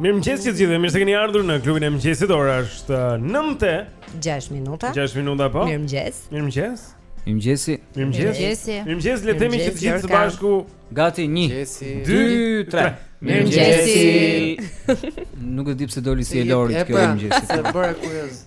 Mirë mëgjes që të gjithë dhe mirë se keni ardhur në klubin e mëgjesit Ora është 9 e 6 minuta 6 minuta po Mirë mëgjes Mirë mëgjes Mirë mëgjesi Mirë mëgjesi Mirë mëgjesi Mirë Le ta themi që të gjithë së bashku Gati një Dy Tre Mirë mëgjesi Nuk e di pse doli si e lori të kjo e mëgjesi Se bërë e kujës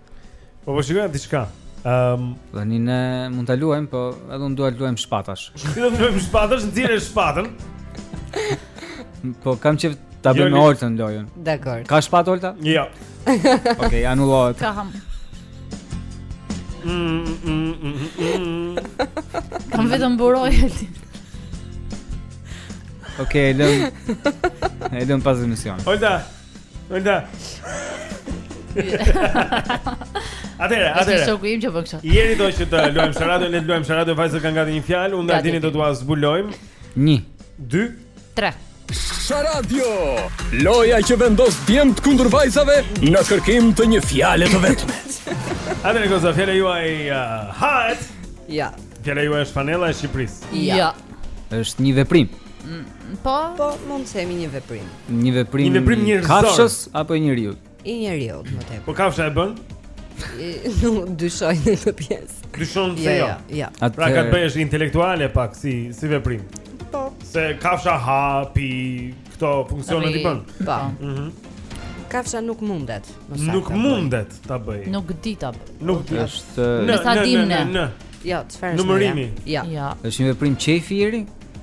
Po po shikojmë diçka. Ehm, um, tani ne mund ta luajmë, po edhe unë dua të luajmë shpatash. Ti do të luajmë shpatash, nxjerrë shpatën. Po kam që ta bëjmë me Oltën lojën. Dakord. Ka shpatë Olta? Jo. Okej, anullohet. Kam. Kam vetëm mburojë Olti. Okej, lëmë. E lëmë pas emisionit. Olta, Olta. Atëherë, atëherë. Është shoku im që bën kështu. Eri do që të luajmë sharada, ne të luajmë sharada, vajzat kanë gati një fjalë, unë dhe Tini do t'ua zbulojmë. 1 2 3 Sharada, loja që vendos djemtë kundër vajzave në kërkim të një fjale të vetme. Atëherë goca, fjala juaj uh, hajt. Ja. Fjala juaj është panela e Shqipërisë. Ja. është një veprim. Mm. Po, po mund të themi një veprim. Një veprim. Një veprim njerëzor. I kafshës apo i njeriu? I njeriu, më tepër. Po kafsha e bën? Nuk dyshoj në këtë pjesë. Dyshon se jo. Ja, ja. ja. Pra ka të bëjë është intelektuale pak si si veprim. Po. Se kafsha ha, pi, këto funksionet i bën. Po. Mhm. Kafsha nuk mundet, më saktë. Nuk mundet ta bëjë. Nuk di ta bëjë. Nuk di. Është. Me sa dimë ne. Jo, çfarë është? Numërimi. Jo. Ja. Është një veprim çefi i ri?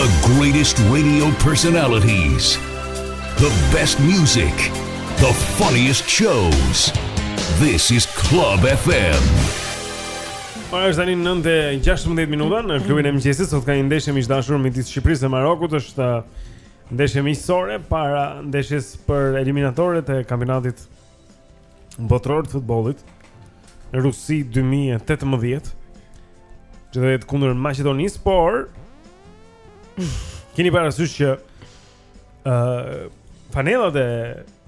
The greatest radio personalities. The best music. The funniest shows. This is Club FM. Ora është tani 9:16 minuta në klubin e mëngjesit. Sot ka një ndeshje miq të dashur midis Shqipërisë dhe Marokut. Është uh, ndeshje miqësore para ndeshjes për eliminatoret e kampionatit botëror të futbollit Rusi 2018 që do të jetë kundër Maqedonisë, por keni parasysh që ë uh, fanellat e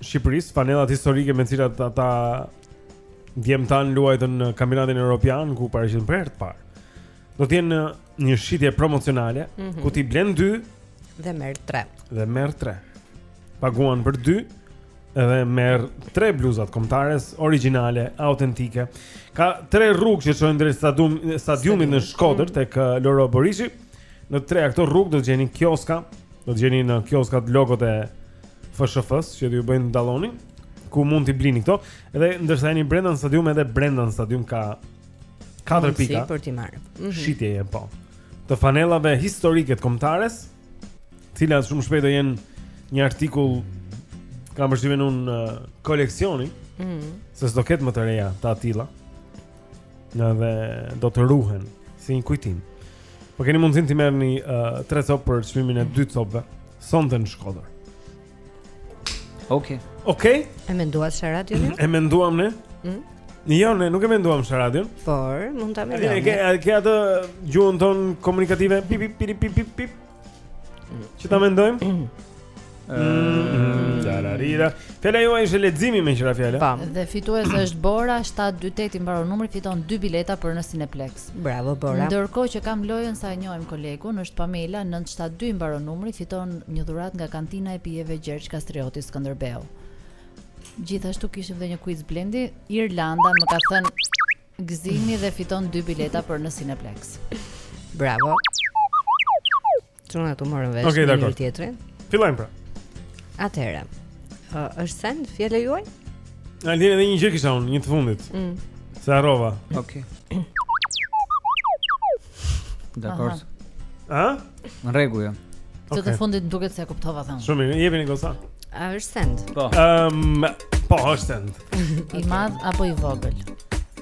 Shqipërisë, fanellat historike me të cilat ata djemtë tanë luajtën në kampionatin europian ku u paraqitën për herë të parë. Do të jenë në shitje promocionale mm -hmm. ku ti blen 2 dhe merr 3. Dhe merr 3. Paguan për dy dhe merr tre bluza të kombëtares origjinale, autentike. Ka tre rrugë që çojnë drejt stadiumit, stadiumit në Shkodër tek uh, Loro Boriçi. Në të treja këto rrugë do të gjeni kioska, do të gjeni në kioskat logot e FSHF-së që do ju bëjnë të dalloni ku mund t'i blini këto. Edhe ndërsa jeni brenda në stadium edhe brenda në stadium ka 4 Mundësi pika. për t'i marrë. Mhm. Shitje e po. Të fanellave historike të kombëtares, Të cilat shumë shpejt do jenë një artikull kam përshtypjen unë uh, koleksioni. Mhm. Mm se s'do ketë më të reja të tilla. Edhe do të ruhen si një kujtim. Po keni mundësinë t'i merrni uh, tre copë për çmimin e dy copëve sonte në Shkodër. Okej. Okej. E menduat se radio. E menduam ne? Ëh. Jo, ne nuk e menduam se radio. Por mund ta mendojmë. E ke atë gjuhën tonë komunikative pi pi pi pi pi pi. Që ta mendojmë? Ëh. Dararira. Fjala jo është leximi me qira fjala. Pam. Dhe fitues është Bora 728 i mbaron numri fiton dy bileta për në Cineplex. Bravo Bora. Ndërkohë që tek loja sa e njohim kolegun, është Pamela 972 i mbaron numri, fiton një dhuratë nga kantina e pijeve Gjergj Kastrioti Skënderbeu. Gjithashtu kishim dhe një quiz Blendi, Irlanda më ka thënë Gëzimi dhe fiton dy bileta për në Cineplex. Bravo. Çuna të morën vesh okay, një tjetrin. Fillojmë pra. Atëherë. Uh, është send fjala juaj? Na lini edhe një gjë kisha unë, një të fundit. Mm. Se harrova. Okej. Okay. Dakor. Ë? Në rregull. Okay. Të të fundit duket se e kuptova thënë. Shumë mirë, jepini goca. A është send? Po. Ehm, um, po është send. I madh apo i vogël?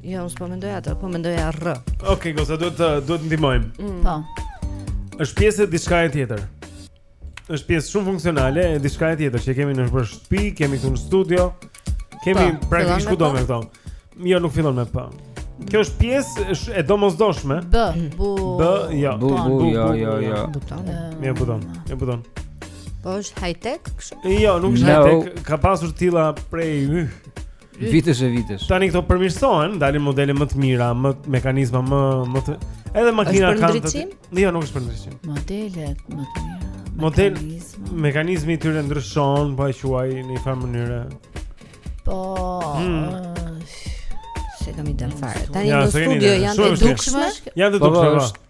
Jo, unë s'po mendoj atë, po mendoj R Ok, goca, duhet të duhet ndihmojmë mm. Po është pjesë e diçka e tjetër është pjesë shumë funksionale e diçka e tjetër Që kemi në shpër shpi, kemi këtu në studio Kemi pa, po, praktikisht kudo me këto Jo, nuk fillon me P Kjo është pjesë e domosdoshme Bë, bu Bë, jo Bë, bu, jo, jo, jo Buton Jo, buton, jo, buton Po është high-tech kjo? Jo, nuk është high-tech Ka pasur tilla prej Vitesh e vitesh. Tani këto përmirësohen, dalin modele më të mira, me mekanizma më më të edhe makina kanë. Është për Jo, nuk është për ndriçim. Modele më të mira. Model mekanizmi i tyre ndryshon, po e kuaj në një farë mënyre. Po. Hmm. S'e kam idenë fare. Tani në studio janë të dukshme. Janë të po, po, dukshme.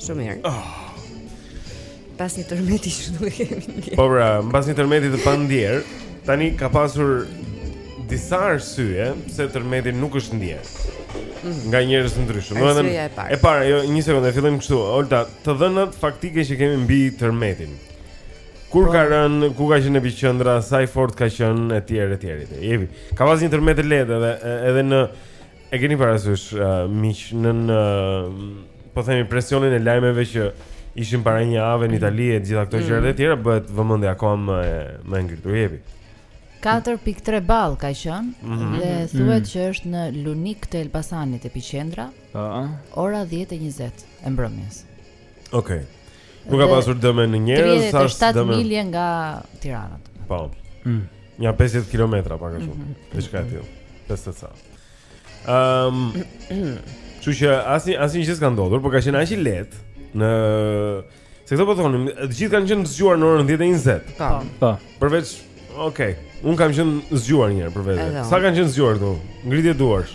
Shumë mirë. Oh. Pas një tërmeti që nuk e kemi ndjerë. Po pra, pas një tërmeti të pandjerë, tani ka pasur disa arsye pse tërmeti nuk është ndjerë. Mm. Nga njerëz të ndryshëm. Domethënë, e para. E para, jo, një sekondë, fillojmë kështu. Olta, të dhënat faktike që kemi mbi tërmetin. Kur po. ka rën, ku ka qenë epiqendra, sa i fort ka qenë etj etj etj. Jepi. Ka pas një tërmet të lehtë edhe edhe në E keni parasysh uh, miq në uh, po themi presionin e lajmeve që ishin para një jave në Itali e të gjitha këto mm. gjëra të tjera bëhet vëmendja akoma më e më e ngritur jepi. 4.3 ball ka qen mm -hmm. dhe mhm. thuhet mm. që është në Lunik të Elbasanit epiqendra. Ëh. Uh -huh. Ora 10:20 e mbrëmjes. Okej. Okay. Nuk ka pasur dëme në njerëz, as dëme? 37 milje nga Tirana. Po. Mm. Nja 50 km pak a shumë. Mm -hmm. Diçka e tillë. 50 sa. Ehm. Um, Gjë që asnjë asnjë gjë s'ka ndodhur, por ka qenë aq i lehtë në Se këtë po thonim, të gjithë kanë qenë zgjuar në orën 10:20. Po. Po. Përveç, okay, un kam qenë zgjuar një herë për vete. Sa kanë qenë zgjuar këtu? Ngritje duarsh.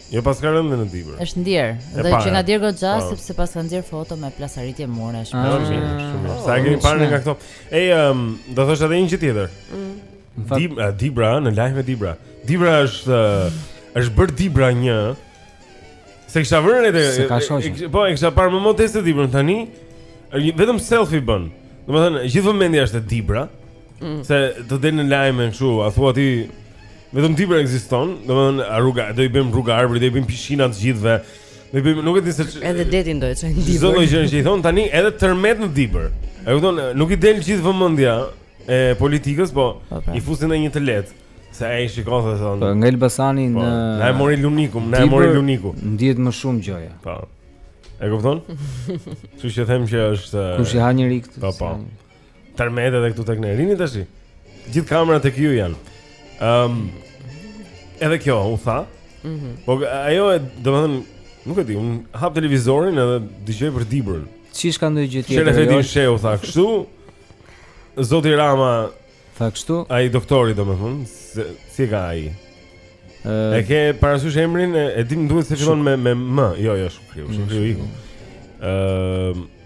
Jo paska rënë dhe në dibër. Është ndjer. Dhe qenka ndjerë goxha po. sepse paska nxjer foto me plasaritje muresh. Ah, shumë mirë, shumë mirë. Sa keni parë nga këto? Ej, ehm, do thosh edhe një gjë tjetër. Mm. Dib, eh, dibra në lajme me dibra. Dibra është eh, është bër dibra një. S'e kisha vënë re dhe se ka shoqë. Po, e kisha parë me mot tash dibrën tani. Vetëm selfie bën. Domethënë, gjithë vëmendja është te dibra. Mm. Se të del në lajme kështu, a thua ti vetëm Dibër ekziston, domethënë rruga, do i bëjmë rrugën e Arbrit, do i bëjmë pishina të gjithëve. Do i bëjmë, nuk e di se edhe detin do e çojmë në Dibër. Zonë që i thon tani edhe tërmet në Dibër. E kupton, nuk i del gjithë vëmendja e politikës, po, po pra. i fusin në një të lehtë. Se ai shikon se thon. Po nga Elbasani po, në Na e mori Luniku, na e mori Luniku. Ndihet më shumë gjoja. Po. E kupton? Kështu që them që është Kush i ha njëri këtë? Po, po. Tërmet edhe këtu tek ne. Rini tash. Gjithë kamerat tek ju janë. Ëm um, Edhe kjo u tha. Mhm. Mm po ajo e, domethënë, nuk e di, un hap televizorin edhe dëgjoj për Dibrën. Çish ka ndonjë gjë tjetër? Çfarë të di jo? Shehu tha kështu? Zoti Rama tha kështu? Ai doktori domethënë, si, si ka ai? Uh, e ke parasysh emrin e, e dim duhet se fillon me me m, jo jo, shumë kriu, shumë kriu iku. Ëm mm.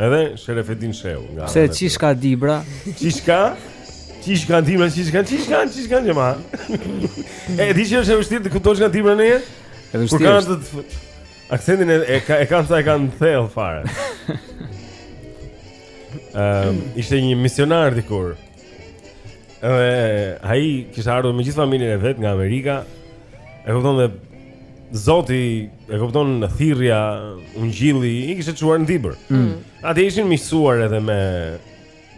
Edhe Sherefedin Shehu nga. Pse çish ka Dibra? Çishka? Çish ka Dibra, çish ka, çish ka, çish ka jema. E di që është e vështirë të kuptosh nga Dibra ne? E vështirë. Kur kanë të aksentin e e ka e kanë sa e kanë thellë fare. Ëm, ehm, um, ishte një misionar dikur. Edhe ai kishte ardhur me gjithë familjen e vet nga Amerika. E kupton dhe Zoti, e kupton thirrja, ungjilli i kishte çuar në Dibër. Mm. mm. Atje ishin miqësuar edhe me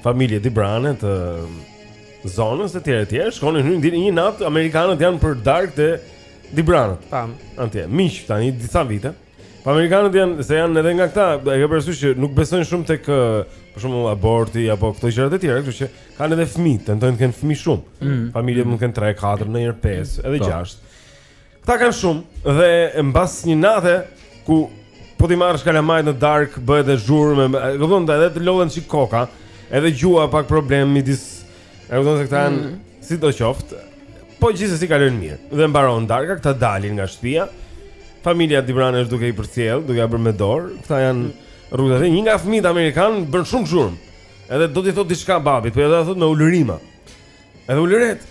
familje dibrane të zonës e tjera e tjera, shkonin hynin dilnin një natë amerikanët janë për darkë te dibranët. Tam. Atje, miq tani disa vite. Mm. Po amerikanët janë se janë edhe nga këta, e ke parasysh që nuk besojnë shumë tek për shembull aborti apo këto gjërat e tjera, kështu që kanë edhe fëmijë, tentojnë të kenë fëmijë shumë. Mm. Familjet mund të kenë 3, 4, ndonjëherë 5, edhe 6. Po. Këta kanë shumë dhe mbas një nate ku po t'i marrësh kalamajt në darkë, bëhet edhe zhurmë, e kupton, edhe të lodhen si koka, edhe gjuha pak problem midis E kupton se këta janë mm. sidoqoftë. Po gjithsesi kalojnë mirë. Dhe mbaron darka, këta dalin nga shtëpia. Familja dibrane është duke i përcjellë, duke ia bërë me dorë. Këta janë mm. rrugës dhe një nga fëmijët amerikanë bën shumë zhurmë. Edhe do t'i thotë diçka babit, po ia thotë me ulërima. Edhe ulëret.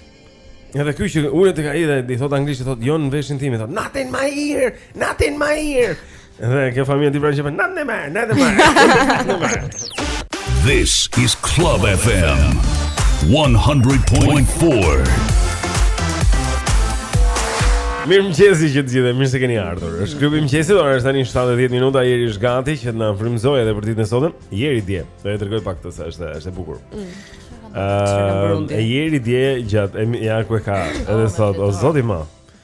Edhe ky që ulet tek ai dhe i thotë anglisht, thotë jo në veshin tim, thotë not in my ear, not in my ear. Dhe kjo familja dibrane natën e mirë, natën e mirë. This is Club FM 100.4. Mirëmëngjesi për të gjithë, mirë se keni ardhur është klubi i mëngjesit, ora është tani 7 e 10 minuta Jeri është gati që të na frymëzojë edhe për ditën e sotme Jeri dje, do e tregoj pak të se është, është e bukur mm. uh, E jeri dje gjatë, e, ja ku e ka edhe oh, sot, o zoti i madh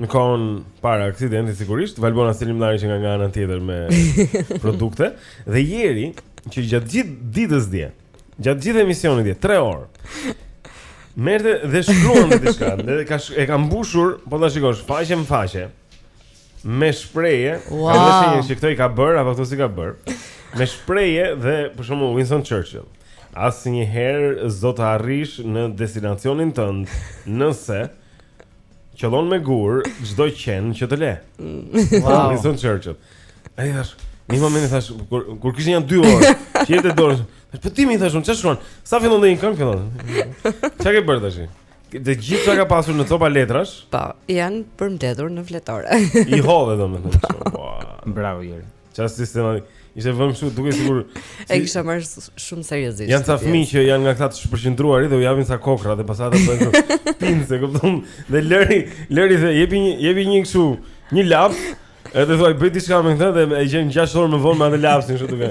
Në kohën para aksidentit sigurisht, Valbona Selimdari që nga nga ana tjetër me produkte dhe Jeri që gjatë gjithë ditës dje, gjatë gjithë emisionit dje, 3 orë. Merrte dhe shkruante diçka, dhe ka sh- e ka mbushur, po ta shikosh, faqe më faqe. Me shprehje, Wow. ka dhe shenjë që këto i ka bër apo këto s'i ka bër. Me shprehje dhe për shembull Winston Churchill. Asnjëherë s'do të arrish në destinacionin tënd nëse Qëllon me gur çdo qen që të le. Wow. Winston Churchill. Ai thash, në një moment i thash kur kur kishin janë 2 orë, qetë dorë. Tash po ti më thash, çfarë shkruan? Sa fillon ndonjë këngë fillon? Çfarë ke bërë tash? Të gjithë çka ka pasur në copa letrash? Po, janë përmbledhur në fletore. I hodhe domethënë. Bravo Jeri. Çfarë sistemi? Ishte vënë kështu dukej sikur si... E kishte marr shumë seriozisht. Janë ca fëmijë që janë nga këta të shpërqendruarit dhe u japin ca kokrra dhe pastaj ata bëjnë kështu. Pin s'e kupton. Dhe lëri, lëri se jepi një jepi një kështu, një laps. Edhe thua bëj diçka me këtë dhe e gjen 6 orë më vonë me atë lapsin kështu duke.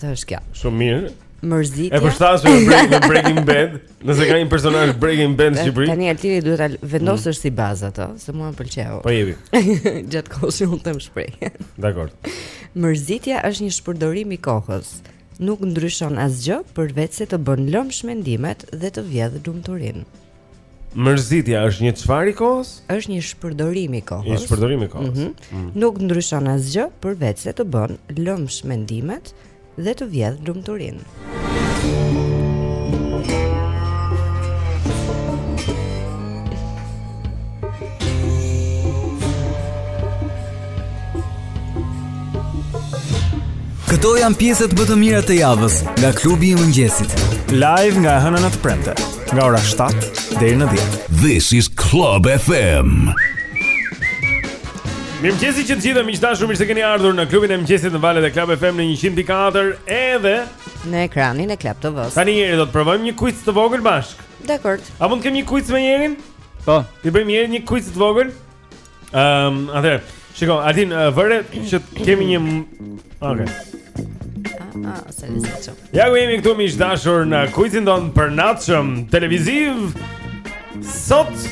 Dhe është kjo. Shumë mirë. Mërzitja. E përshtatur në break, në Breaking Bad, nëse ka një personazh Breaking Bad në Shqipëri. Tani Altini duhet ta vendosësh si bazë atë, se mua më pëlqeu. Po jepi. Gjatë kohës unë them shpreh. Dakor. Mërzitja është një shpërdorim i kohës. Nuk ndryshon asgjë përveç se të bën lëmsh mendimet dhe të vjedh lumturinë. Mërzitja është një çfarë i kohës? Është një shpërdorim i kohës. Një shpërdorim i kohës. Mm-hmm. Nuk ndryshon asgjë përveç se të bën lëmsh mendimet dhe të vjedh lumturinë. Këto janë pjesët më të mira të javës nga klubi i mëngjesit. Live nga e hëna në të premte. Nga ora 7 deri në 10. This is Club FM. Mirëmëngjesi që të gjithë miq të dashur mirë se keni ardhur në klubin e mëngjesit në valët e Club FM në 100.4 edhe në ekranin e Club TV-së. Tani Jeri do të provojmë një kuiz të vogël bashk. Dakord. A mund të kem një kuiz me Jerin? Po. T'i bëjmë Jerit një kuiz të vogël? Ehm, um, atëherë, shiko, Altin, uh, vëre që kemi një Okej. Ah, ah, se lezeço. Ja ku jemi këtu miq të dashur në kuizin tonë të përnatshëm televiziv. Sot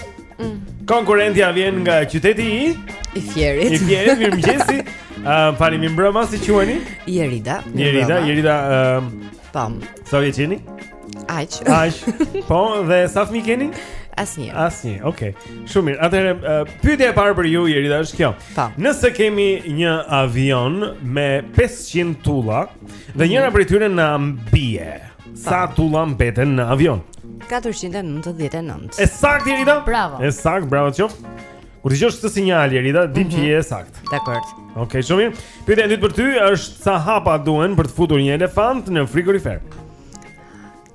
konkurrentja vjen nga qyteti i i Fierit. I Fierit, mirëmëngjesi. Ehm, uh, falni, mirëmbrëma, si quheni? Jerida. Jerida, Jerida, ehm, uh, Po. Sa vjeç jeni? Aq. Aq. Po, dhe sa fëmijë keni? Asnjë. Asnjë. Okej. Okay. Shumë mirë. Atëherë, uh, pyetja e parë për ju Jerida është kjo. Po. Nëse kemi një avion me 500 tulla dhe njëra prej tyre na bie, sa tulla mbeten në avion? 499. E saktë Jerida. Bravo. E saktë, bravo ti. Kur dëgjosh këtë sinjal, Jerida, dim që mhm. je e saktë Dakord Okej, okay, shumë mirë Pyetja e dytë për ty është sa hapa duhen për të futur një elefant në frigorifer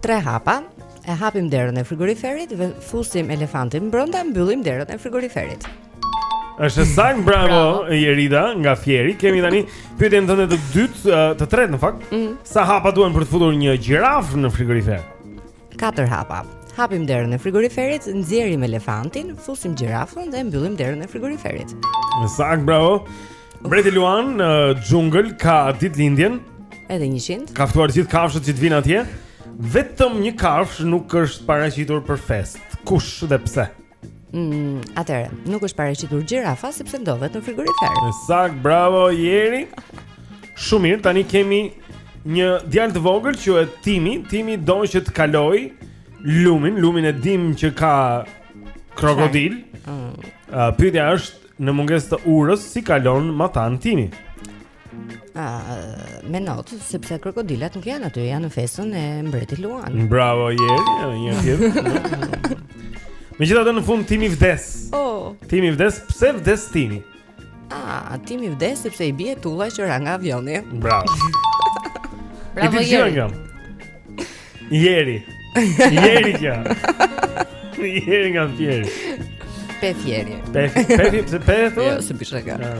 Tre hapa Ë hapim derën e frigoriferit Dhe fusim elefantin brenda Mbyllim derën e frigoriferit E saktë, bravo, Jerida, nga Fieri Kemi tani pyetjen tënde të dytë, të tretë në fakt mm. Sa hapa duhen për të futur një gjirafë në frigorifer Katër hapa. Hapim derën e frigoriferit, nxjerrim elefantin, fusim gjirafën dhe mbyllim derën e frigoriferit. E saktë, bravo. Mbreti Luan në xhungël ka ditëlindjen. Edhe 100. Ka ftuar gjithë kafshët që të vinë atje. Vetëm një kafshë nuk është paraqitur për festë. Kush dhe pse? Mm, atëherë, nuk është paraqitur gjirafa sepse ndodhet në frigorifer. E saktë, bravo Jeri. Shumë mirë, tani kemi një djalë të vogël që quhet Timi. Timi do që të kalojë lumin, lumin e dimë që ka krokodilë. Mm. Uh, pyetja është në mungesë të urës si kalon matanë Timi. a, me not sepse krokodilat nuk janë aty, janë në festën e mbretit Luan. Bravo Jeri, një tjetër. Megjithatë në fund Timi vdes. Oh. Timi vdes, pse vdes Timi? Ah, Timi vdes sepse i bie tulla që ra nga avioni. Bravo. Bravo Jeri. Jeri. Jeri kjo. Jeri nga Fieri. Pe Fieri. Pe Fieri, pse pe thua? Jo, se bisha ka. Ah.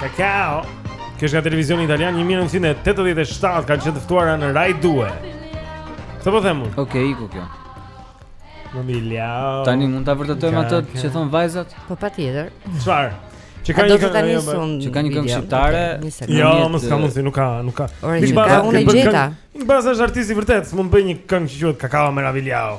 Kakao. Kjo është nga televizioni italian 1987 kanë qenë të ftuara në Rai 2. Ça po them unë? Okej, okay, iku kjo. Meravigliao. Tani mund ta vërtetojmë atë që thonë vajzat? Po patjetër. Çfarë? Që kanë një tani jo, sun. Që kanë një këngë shqiptare. Jo, mo s'ka mundësi, nuk ka, nuk ka. Big Basta unë e gjeta. Big Basta është artist i vërtetë, s'mund të bëjë një këngë që quhet Kakao Meravigliao.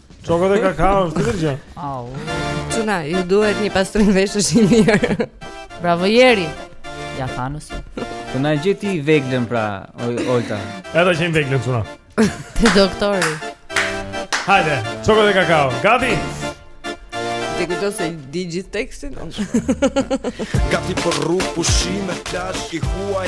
Çoko dhe kakao është tjetër gjë. Au. Çuna, ju duhet një pastrim veshësh i mirë. Bravo Jeri. Ja thanës. Çuna gjejeni veglën pra, oj Olta. Edhe që i veglën çuna. Te doktori. Hajde, çoko dhe kakao. Gati. Ti kujton se e di gjithë tekstin. Gati për rrugë, pushime, plazh i huaj,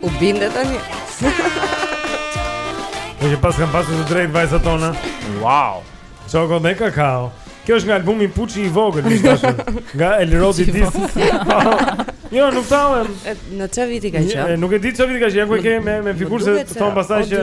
U binde tani Me që paskan pas të drejtë vajzat tona Wow Çoko dhe kakao Kjo është nga albumi Puçi i vogël, miq të dashur. Nga El Rodi Dis. Jo, nuk tallem. Në çfarë viti ka qenë? Nuk e di çfarë viti ka qenë, ku e kemi me figurë se thonë pastaj që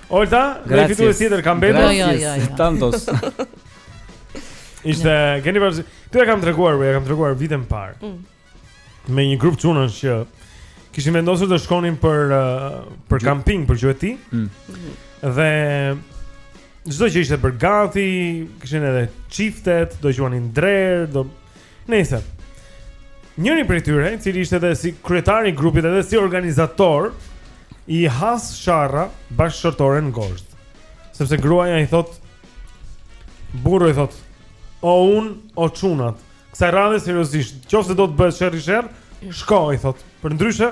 Olta, dhe fitues tjetër kam bërë. Jo, jo, jo, jo. Tantos. Ishte, keni vazhdi. Këtu e kam treguar, e kam treguar vitin parë. Mm. Me një grup çunash që kishin vendosur të shkonin për uh, për kamping për gjueti. Mm. Dhe çdo gjë ishte për gati, kishin edhe çiftet, do gjuanin drer, do Nëse njëri prej tyre, i cili ishte edhe si kryetari i grupit edhe si organizator i has sharra bashkëshortore në gozhdë. Sepse gruaja i thot burro i thot o un o çunat. Kësaj radhe seriozisht, qoftë se do të bëhet sherri sherr, shko i thot. Përndryshe,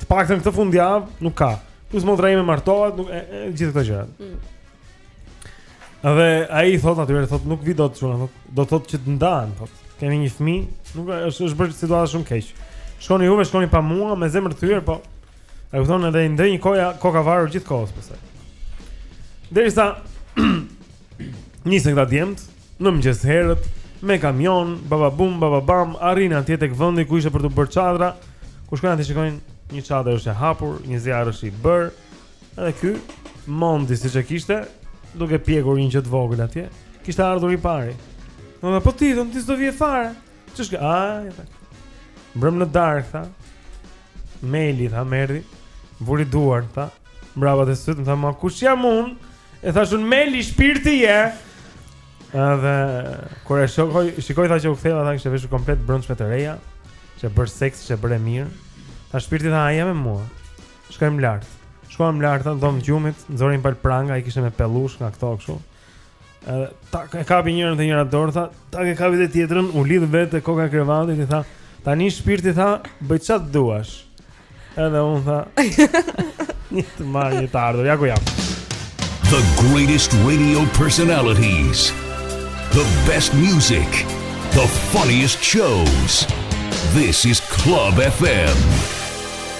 të paktën këtë fundjavë nuk ka. Plus motra ime martohet, nuk e, e gjithë këto gjëra. Mm. Dhe ai i thot atyre, thot nuk vij dot çuna, thot do thotë që të ndahen, thot. Kemi një fëmijë, nuk është është bërë situata shumë keq. Shkoni juve, shkoni pa mua, me zemër të thyer, po. E kupton edhe i ndenji koja, koka varur gjithë kohës pastaj. Derisa nisën këta djemt në mëngjes herët me kamion, baba bum, baba bam, arrijnë atje tek vendi ku ishte për të bërë çadra, kur shkojnë aty shikojnë një çadër është e hapur, një zjarr është i bërë. Edhe ky Mondi siç e kishte, duke pjekur një gjë të vogël atje, kishte ardhur i pari. Do të po ti, ti s'do vije fare. Ç'është kjo? Ai. Mbrëm në darkë, tha. Meli tha më erdhi, vuri duart, tha. Mbrapa te sytë, më tha, "Pa kush jam unë?" I thashë unë Meli shpirti je. Edhe kur e shokoj, shikoj tha që u ktheva tha kishte veshur komplet brendshme të reja, qe bërë seksi, qe bërë e mirë. Tha shpirti tha, "Hajde me mua." Shkojmë lart. Shkuam lart në dhomë të gjumit, nxori një palë pranga, i kishte me pellush nga këto kështu. Edhe tak e kapi njërën te njëra dorë tha, tak e kapi dhe tjetrën, u lidh vetë te koka e krevatit tha, tani shpirti tha, bëj ça të duash. Edhe un tha, një të marrë një të ardhur, ja ku jam. The greatest radio personalities. The best music. The funniest shows. This is Club FM.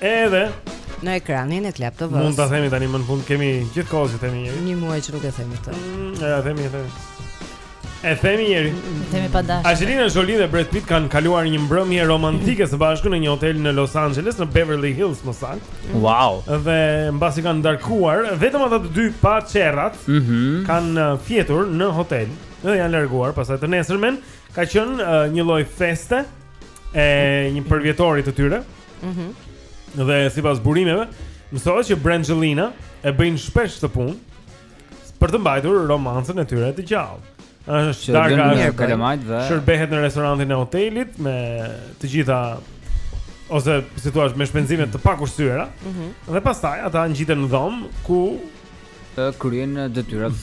Edhe në ekranin e Klan TV. Mund ta themi tani më në fund kemi gjithë kohë s'e themi njëri. Një muaj që nuk e themi këtë. Mm, e themi, e themi. E themi njëri. Mm, themi pa dashje. Angelina Jolie dhe Brad Pitt kanë kaluar një mbrëmje romantike së bashku në një hotel në Los Angeles, në Beverly Hills, më saktë. Mm. Wow. Dhe mbasi kanë darkuar, vetëm ata të dy pa çerret, mm -hmm. kanë uh, fjetur në hotel. Dhe janë larguar pastaj të nesërmen, ka qenë uh, një lloj feste e një përvjetorit të tyre. Mhm. Mm dhe sipas burimeve, mësohet që Brangelina e bëjnë shpesh këtë punë për të mbajtur romancën e tyre të gjallë. Është darka, lënë kalamajtë dhe shërbehet në restorantin e hotelit me të gjitha ose si thua me shpenzime të pakursyera. Mhm. Mm dhe pastaj ata ngjiten në dhomë ku të kryen detyrat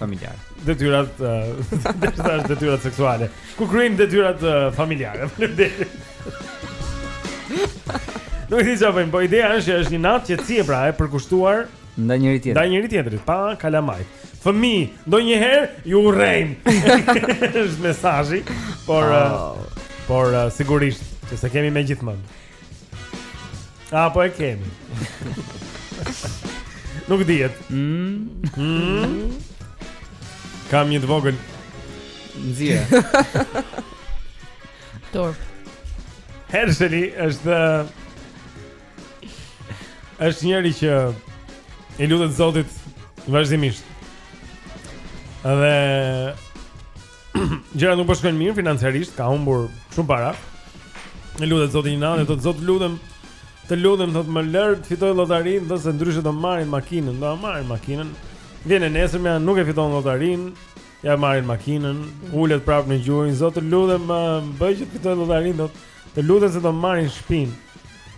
familjare. Detyrat, desha të them detyrat seksuale. Ku kryen detyrat familjare? Faleminderit. Nuk e di çfarë bëjmë, po ideja është që është një natë qetësie pra e përkushtuar ndaj njëri tjetrit. Ndaj njëri tjetrit, pa kalamajt. Fëmijë, ndonjëherë ju urrejm. Është mesazhi, por oh. por sigurisht që s'e kemi me gjithmonë. A, po e kemi. Nuk dihet. Mm. Mm. Kam një të vogël. Nxie. Tor. Hersheli është është njëri që i lutet Zotit vazhdimisht. Dhe gjërat nuk po shkojnë mirë financiarisht, ka humbur shumë para. I lutet zotit një natë, thotë zot të lutem. Të lutem thot më lër të fitoj lotarinë, thot se ndryshe do marrin makinën, do marrin makinën. Vjen e nesërmja nuk e fiton lotarinë. Ia marrin makinën, ulet prapë në gjunjë, zot të lutem bëj që të fitoj lotarinë, thot të lutem se do marrin shpinë.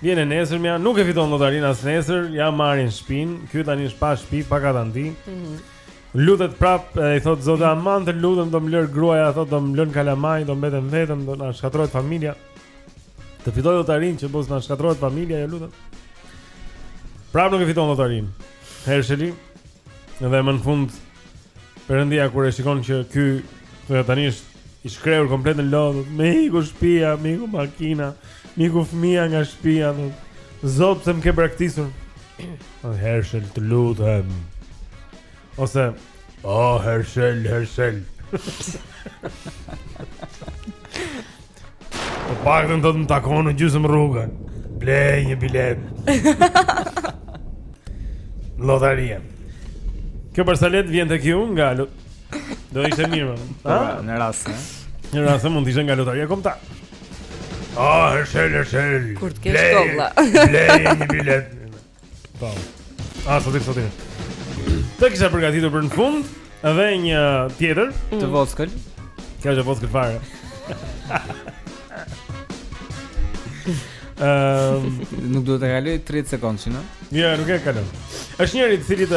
Vjen e nesërmja nuk e fiton lotarinë as nesër, ia marrin shpinë. Ky tani është pa shtëpi, pa katandi. Mhm. Mm Lutet prap e i thot zotit aman të lutem do më lër gruaja thot do më lënë kalamajt do mbetem vetëm do na shkatërrohet familja. Të fitoj lotarinë që mos na shkatërrohet familja ju lutem. Prap nuk e fiton lotarinë. Hersheli. Edhe më në fund Perëndia kur e shikon që ky thotë tani është i shkrehur komplet në lot Më iku shpia, më iku makina Më ikën fmija nga shpia Zot pse më ke braktisur O Hershel, të lutem. Ose O oh, Hershel, Hershel. Po pak të të të më takosh në gjysëm rruge Bli një biletë Lotarie Kjo për salet vjen të kjo nga lo... Do ishte mirë më po, Në rast Në rast mund të ishte nga lotaria kombëtare Ah, Hershel, Hershel. Kur të kesh tovla. Bli një biletë. Po. Ah, sot i sot i. Të kisha përgatitur për në fund dhe një tjetër mm. të voskël. Kjo është voskël fare. Ehm, nuk duhet të kaloj 30 sekonda, no? Jo, nuk e kaloj. Është njëri të cilit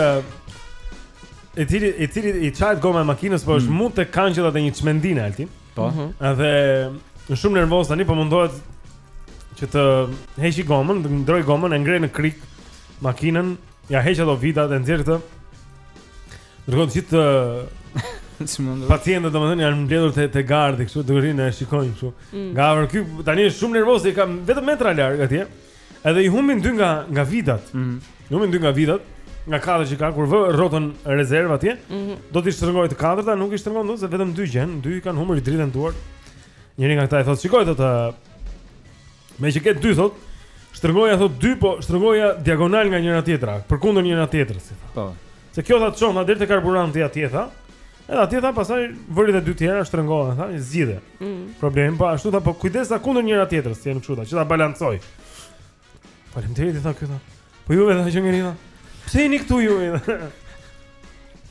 i cili i cili i çahet goma e makinës, por është mm. mu te kangjellat e një çmendine aty. Po. Mhm. Edhe është shumë nervoz tani, po mundohet që të heqi gomën, të ndroj gomën, e ngre në krik makinën, ia heq ato vidat e nxjerr këtë. Ndërkohë gjithë Çmund. Pacientët domethënë janë mbledhur te te gardhi kështu, dhe rrinë e shikojnë kështu. Mm. Nga ky tani është shumë nervoz, se i ka vetëm metra larg atje. Edhe i humbin dy nga nga vitat. Mhm. Mm i humbin dy nga vitat, nga katër që ka kur vë rrotën rezervë atje. Mm -hmm. Do t'i shtrëngojë të katërta, nuk i shtrëngon dot se vetëm dy gjen, dy i kanë humbur i dritën duart. Njëri nga këta i thotë, "Shikoj thotë, meqë ke dy thotë, shtrëngoja thotë dy, po shtrëngoja diagonal nga njëra tjetra, përkundër njëra tjetrës." si thotë. Po. Se kjo tha çon deri te karburanti atje tha. Edhe atje tha pastaj vëri dhe dy tjera shtrëngohen tha, i zgjidhe. Mm. Problem, po ashtu tha po kujdes tha kundër njëra tjetrës, si janë kështu tha, që ta balancojë. Faleminderit i tha këta. Po ju vetë që ngjeni tha. Pse jeni këtu ju?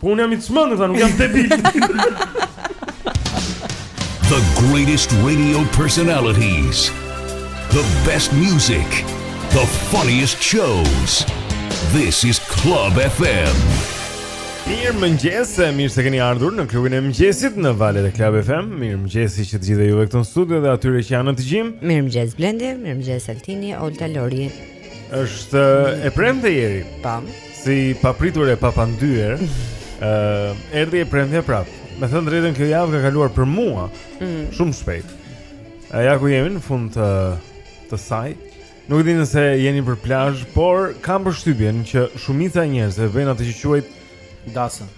Po unë jam i çmendur tha, nuk jam debil. The greatest radio personalities. The best music. The funniest shows. This is Club FM. Mirë mëngjes, mirë se keni ardhur në klubin e mëngjesit në valët e Club FM. Mirë mëngjesi që të gjithëve juve këtu në studio dhe atyre që janë në dëgjim. Mirë mëngjes Blendi, mirë mëngjes Altini, Olta Lori. Është e premte Erdi. Pam. Po. Si papritur e papandehur, ë uh, erdhi e premtja prap. Me thënë të drejtën kjo javë ka kaluar për mua mm. shumë shpejt. A ja ku jemi në fund të të saj. Nuk e di nëse jeni për plazh, por kam përshtypjen që shumica e njerëzve bëjnë atë që quhet dasëm.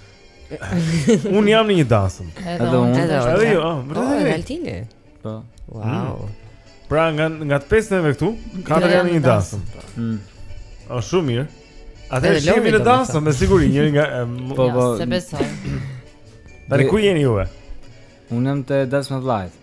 Un jam në një dasëm. Edhe un. Edhe jo, ju, ah, po, vërtet. Edhe Altini. Po. Wow. Mm. Pra nga nga të pesë neve këtu, katër janë në një dasëm. Mm. Është shumë mirë. Atë e shihemi në dasëm me siguri, njëri nga Po, po. S'e besoj. Tani ku jeni juve? Unë jam te dasma e vllajt.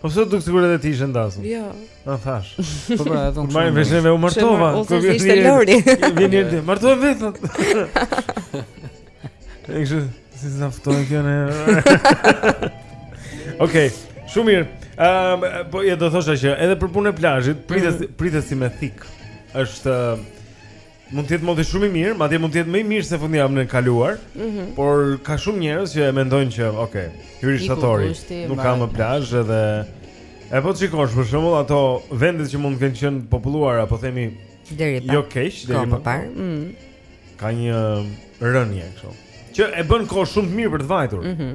Po sot duket sikur edhe ti ishe në dasëm. Jo. Na thash. Po pra, edhe unë. Marrim vesh me u martova. Po vjen ishte Lori. Vjen Erdi. Martova vetëm. Ekse, si sa ftohen kjo ne. Okej, shumë mirë. Ehm, po do thosha që edhe për punën e plazhit, pritet mm. pritet si me thikë. Është Mund të jetë moti shumë i mirë, madje mund të jetë më i mirë se fundjavën e kaluar, mm -hmm. por ka shumë njerëz që e mendojnë që, ok, hyri shtatori, nuk ka më plazh edhe po të shikosh për shembull ato vendet që mund të kenë qenë të populluara, po themi deri pa. Jo keq, deri më parë. Mm -hmm. Ka një rënie kështu. Që e bën kohë shumë të mirë për të vajtur. Mm -hmm.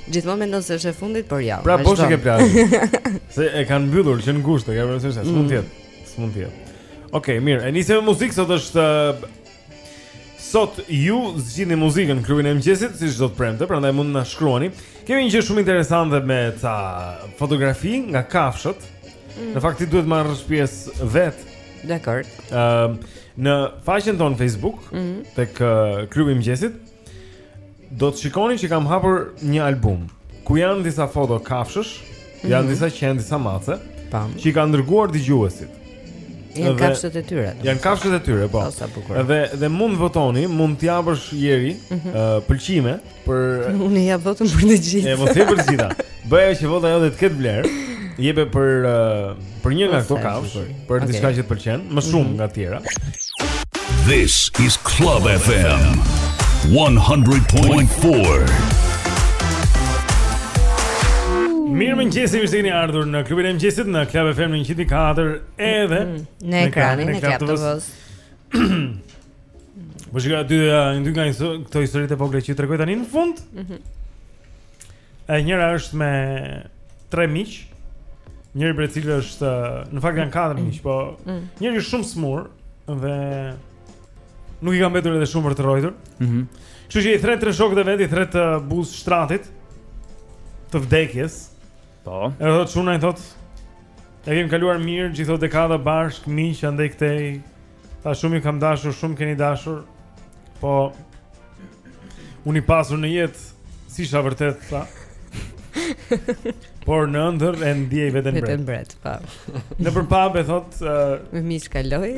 Gjithmonë mendon se është e fundit, por jo. Pra bosh e ke plazhin. Se e kanë mbyllur që në gusht, e ke parasysh se s'mund të mm. jetë. S'mund të jetë. Okej, mirë. E nisem me muzikë sot është uh, Sot ju zgjidhni muzikën në klubin e mëngjesit, si çdo të premte, prandaj mund të na shkruani. Kemi një gjë shumë interesante me ca fotografi nga kafshët. Mm. Në fakt ti duhet të marrësh pjesë vet. Dakord. Ëm ehm, uh, në faqen tonë Facebook, mm. tek uh, klubi i mëngjesit, Do të shikoni që kam hapur një album ku janë disa foto kafshësh, mm -hmm. janë mhm. disa qen, disa mace, tam, që i kanë dërguar dëgjuesit. Janë kafshët e tyre. Janë kafshët e tyre, po. Sa bukur. Dhe dhe mund votoni, mund t'i japësh yje, mm -hmm. uh, pëlqime për Unë jap votën për të gjithë. E mos jep për të gjitha. Bëje që vota jote të ketë vlerë. Jepe për uh, për një nga këto kafshë, për okay. diçka që të pëlqen, më shumë mm -hmm. nga të tjerat. This is Club FM 100.4. Mirë mëngjesi, mirë se keni ardhur në klubin e mëngjesit në Club FM 104 edhe mm, në ekranin e Club TV. Po shikoja dy nga këto historitë e vogla që tregoj ta në fund. Mhm. Njëra është me tre miq. Njëri prej cilëve është në fakt janë katër miq, po mm. njëri është shumë smur dhe nuk i ka mbetur edhe shumë për të rrojtur. Mhm. Mm Kështu që i thret tre shokët e vet, i thret uh, buz shtratit të vdekjes. Po. Edhe thotë çuna i thotë E kemi kaluar mirë gjithë këto dekada bashkë, miq, andej këtej Tha shumë ju kam dashur, shumë më keni dashur Po Unë i pasur në jetë s'isha vërtet tha Por në ëndërr e ndjej veten mbret Veten mbret, po po. Në përrallë e thot uh, Me miq kaloj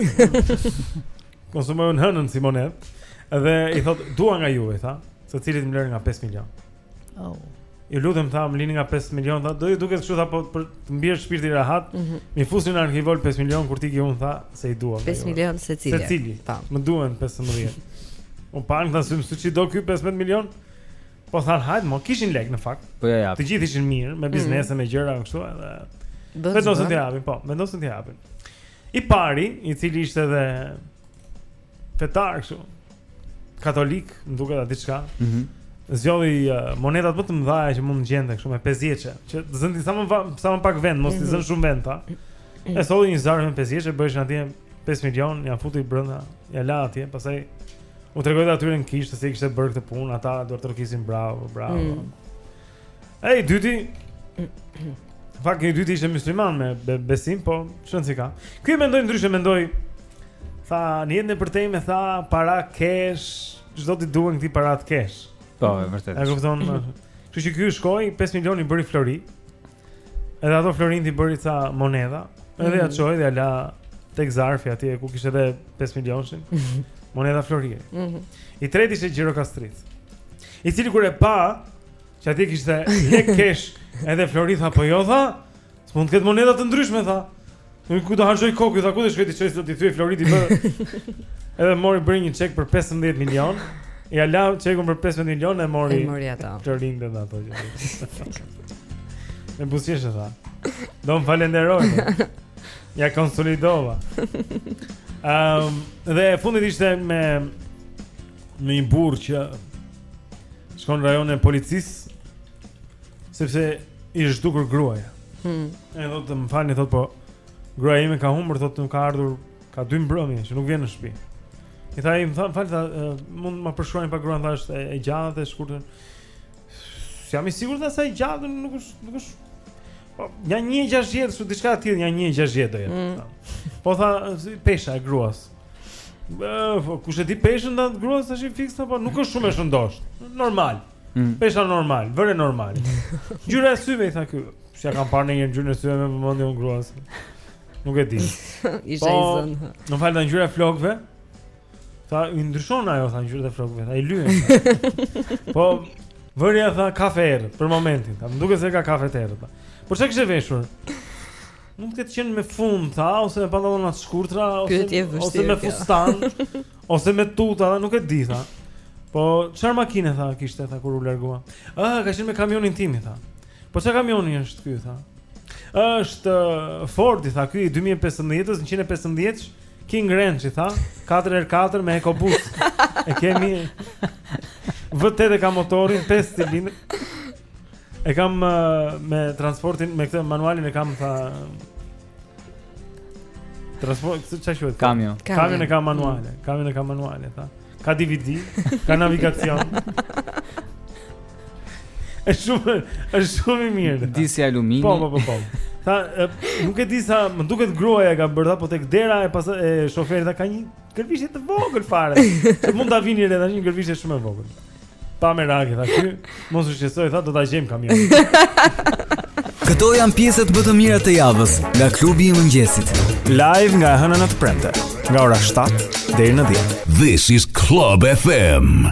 Konsumoj unë hënën si monedhë Dhe i thot, dua nga ju, i tha Secili të më lërë nga 5 milion Oh. Ju lutem tha më lini nga 5 milion tha do ju duket kështu tha po për të më bjerë shpirti rahat. Mm -hmm. M'i fusni në arkivol 5 milion kur të iki un tha se i dua. 5 milion secili. Secili. Po. Më duhen 15. U panë ndër sy se ç'i do ky 15 milion. Po thanë hajt mo kishin lek në fakt. Po ja ja. Të gjithë ishin mirë me mhm. biznese mm -hmm. me gjëra kështu edhe. Vendosën t'i japin, po, vendosën t'i japin. I pari, i cili ishte edhe fetar kështu, katolik, më duket a diçka. Mhm. Mm Zgjodhi uh, monedhat më të mëdha që mund të gjente kështu me 50-she, që të zinte sa më va- sa më pak vend, mos mm -hmm. të zënë shumë vend, tha. E solli një zarf me 50-she, bëheshin atje 5 milion, ja futi brenda, ja la atje, pastaj u tregoi atyre në kishë se si kishte bërë këtë punë, ata duartrokisnin bravo, bravo. Mm. E i dyti Në fakt i dyti ishte musliman me besim, po s'ka rëndësi ka Ky mendoi ndryshe, mendoi Tha, në jetën e përtejme tha para kesh ç'do t'i duhen këtij paratë kesh Po, e vërtet E kupton Kështu që ky shkoi, 5 milion i bëri flori Edhe ato florinjtë i bëri ca monedha Edhe ja mhm. çoi dhe ja la Tek zarfi atje ku kishte dhe 5 milionshin Monedha floriri mhm. I treti ishte gjirokastrit I cili kur e pa Që aty kishte lek kesh edhe flori tha po jo tha Se mund të ketë monedha të ndryshme tha Unë ku të harxhoj kokën, tha ku do shkoj të çoj se të thyej florit i bëri Edhe mori bëri një çek për 15 milion Ia la çekun për 15 milion e mori E mori ato florinj dhe ato Me buzëqeshje tha Do më falënderojë Ia konsolidova um, Dhe e fundit ishte me me një burrë që shkon në rajonin e policisë sepse i është zhdukur gruaja. Hmm. Ai thotë, "Më falni, thotë po gruaja ime ka humbur, thotë nuk ka ardhur ka dy mbrëmje që nuk vjen në shtëpi." I tha i, "Më fal, tha, mund të ma përshkruani pak gruan tha është e, e gjatë e shkurtër." S'jam i sigurt tha se e gjatë nuk është nuk është Po, nja 1.60 a diçka e tillë, nja 1.60 do jetë. Mm. Po tha pesha e gruas. Po, kush e di peshën e gruas tashi fiks tha po nuk është shumë e shëndoshë. Normal. Mm. Pesha normal, vëre normal. Ngjyra e syve i tha ky. S'ia kam parë ndonjëherë ngjyrën e syve me vëmendje unë gruas. Nuk e di. Isha i po, zënë. Më fal tha ngjyra e flokëve. Tha i ndryshon ajo tha ngjyrat e flokëve, ajo i lyen. Po vërja tha kafe e errët për momentin. Tha, më duket se ka kafe të errët. Por çka kishte veshur? Mund të ketë qenë me fund, tha, ose me pantallona të shkurtra, ose ose me fustan, ose me tuta, nuk e di, tha. Po, çfarë makine tha kishte tha kur u largua? Ah, ka qenë me kamionin tim, tha. Po ça kamioni është ky, tha. Është uh, Ford, tha, ky i 2015-s, 115-sh, King Ranch i tha 4x4 me EcoBoost. E kemi V8 e ka motorin 5 cilindër. E kam uh, me transportin me këtë manualin e kam tha Transport, çfarë quhet? Kambio. Kambion e ka manuale. Kambion e ka manuale, tha. Ka DVD, ka navigacion. Është shumë, është shumë i mirë. Disqe alumini. Po, po, po, po. Tha, nuk e di sa, më duket gruaja e ka bërë, tha, po tek dera pas e shoferit ka një gërvishje të vogël fare. Që mund ta vini re, është një gërvishje shumë e vogël. Pa merak, tha ky, mos u shqetëso, tha, do ta gjejmë kamionin. Këto janë pjesët më të mira të javës nga klubi i mëngjesit. Live nga e hëna në të premte, nga ora 7 deri në 10. This is Club FM.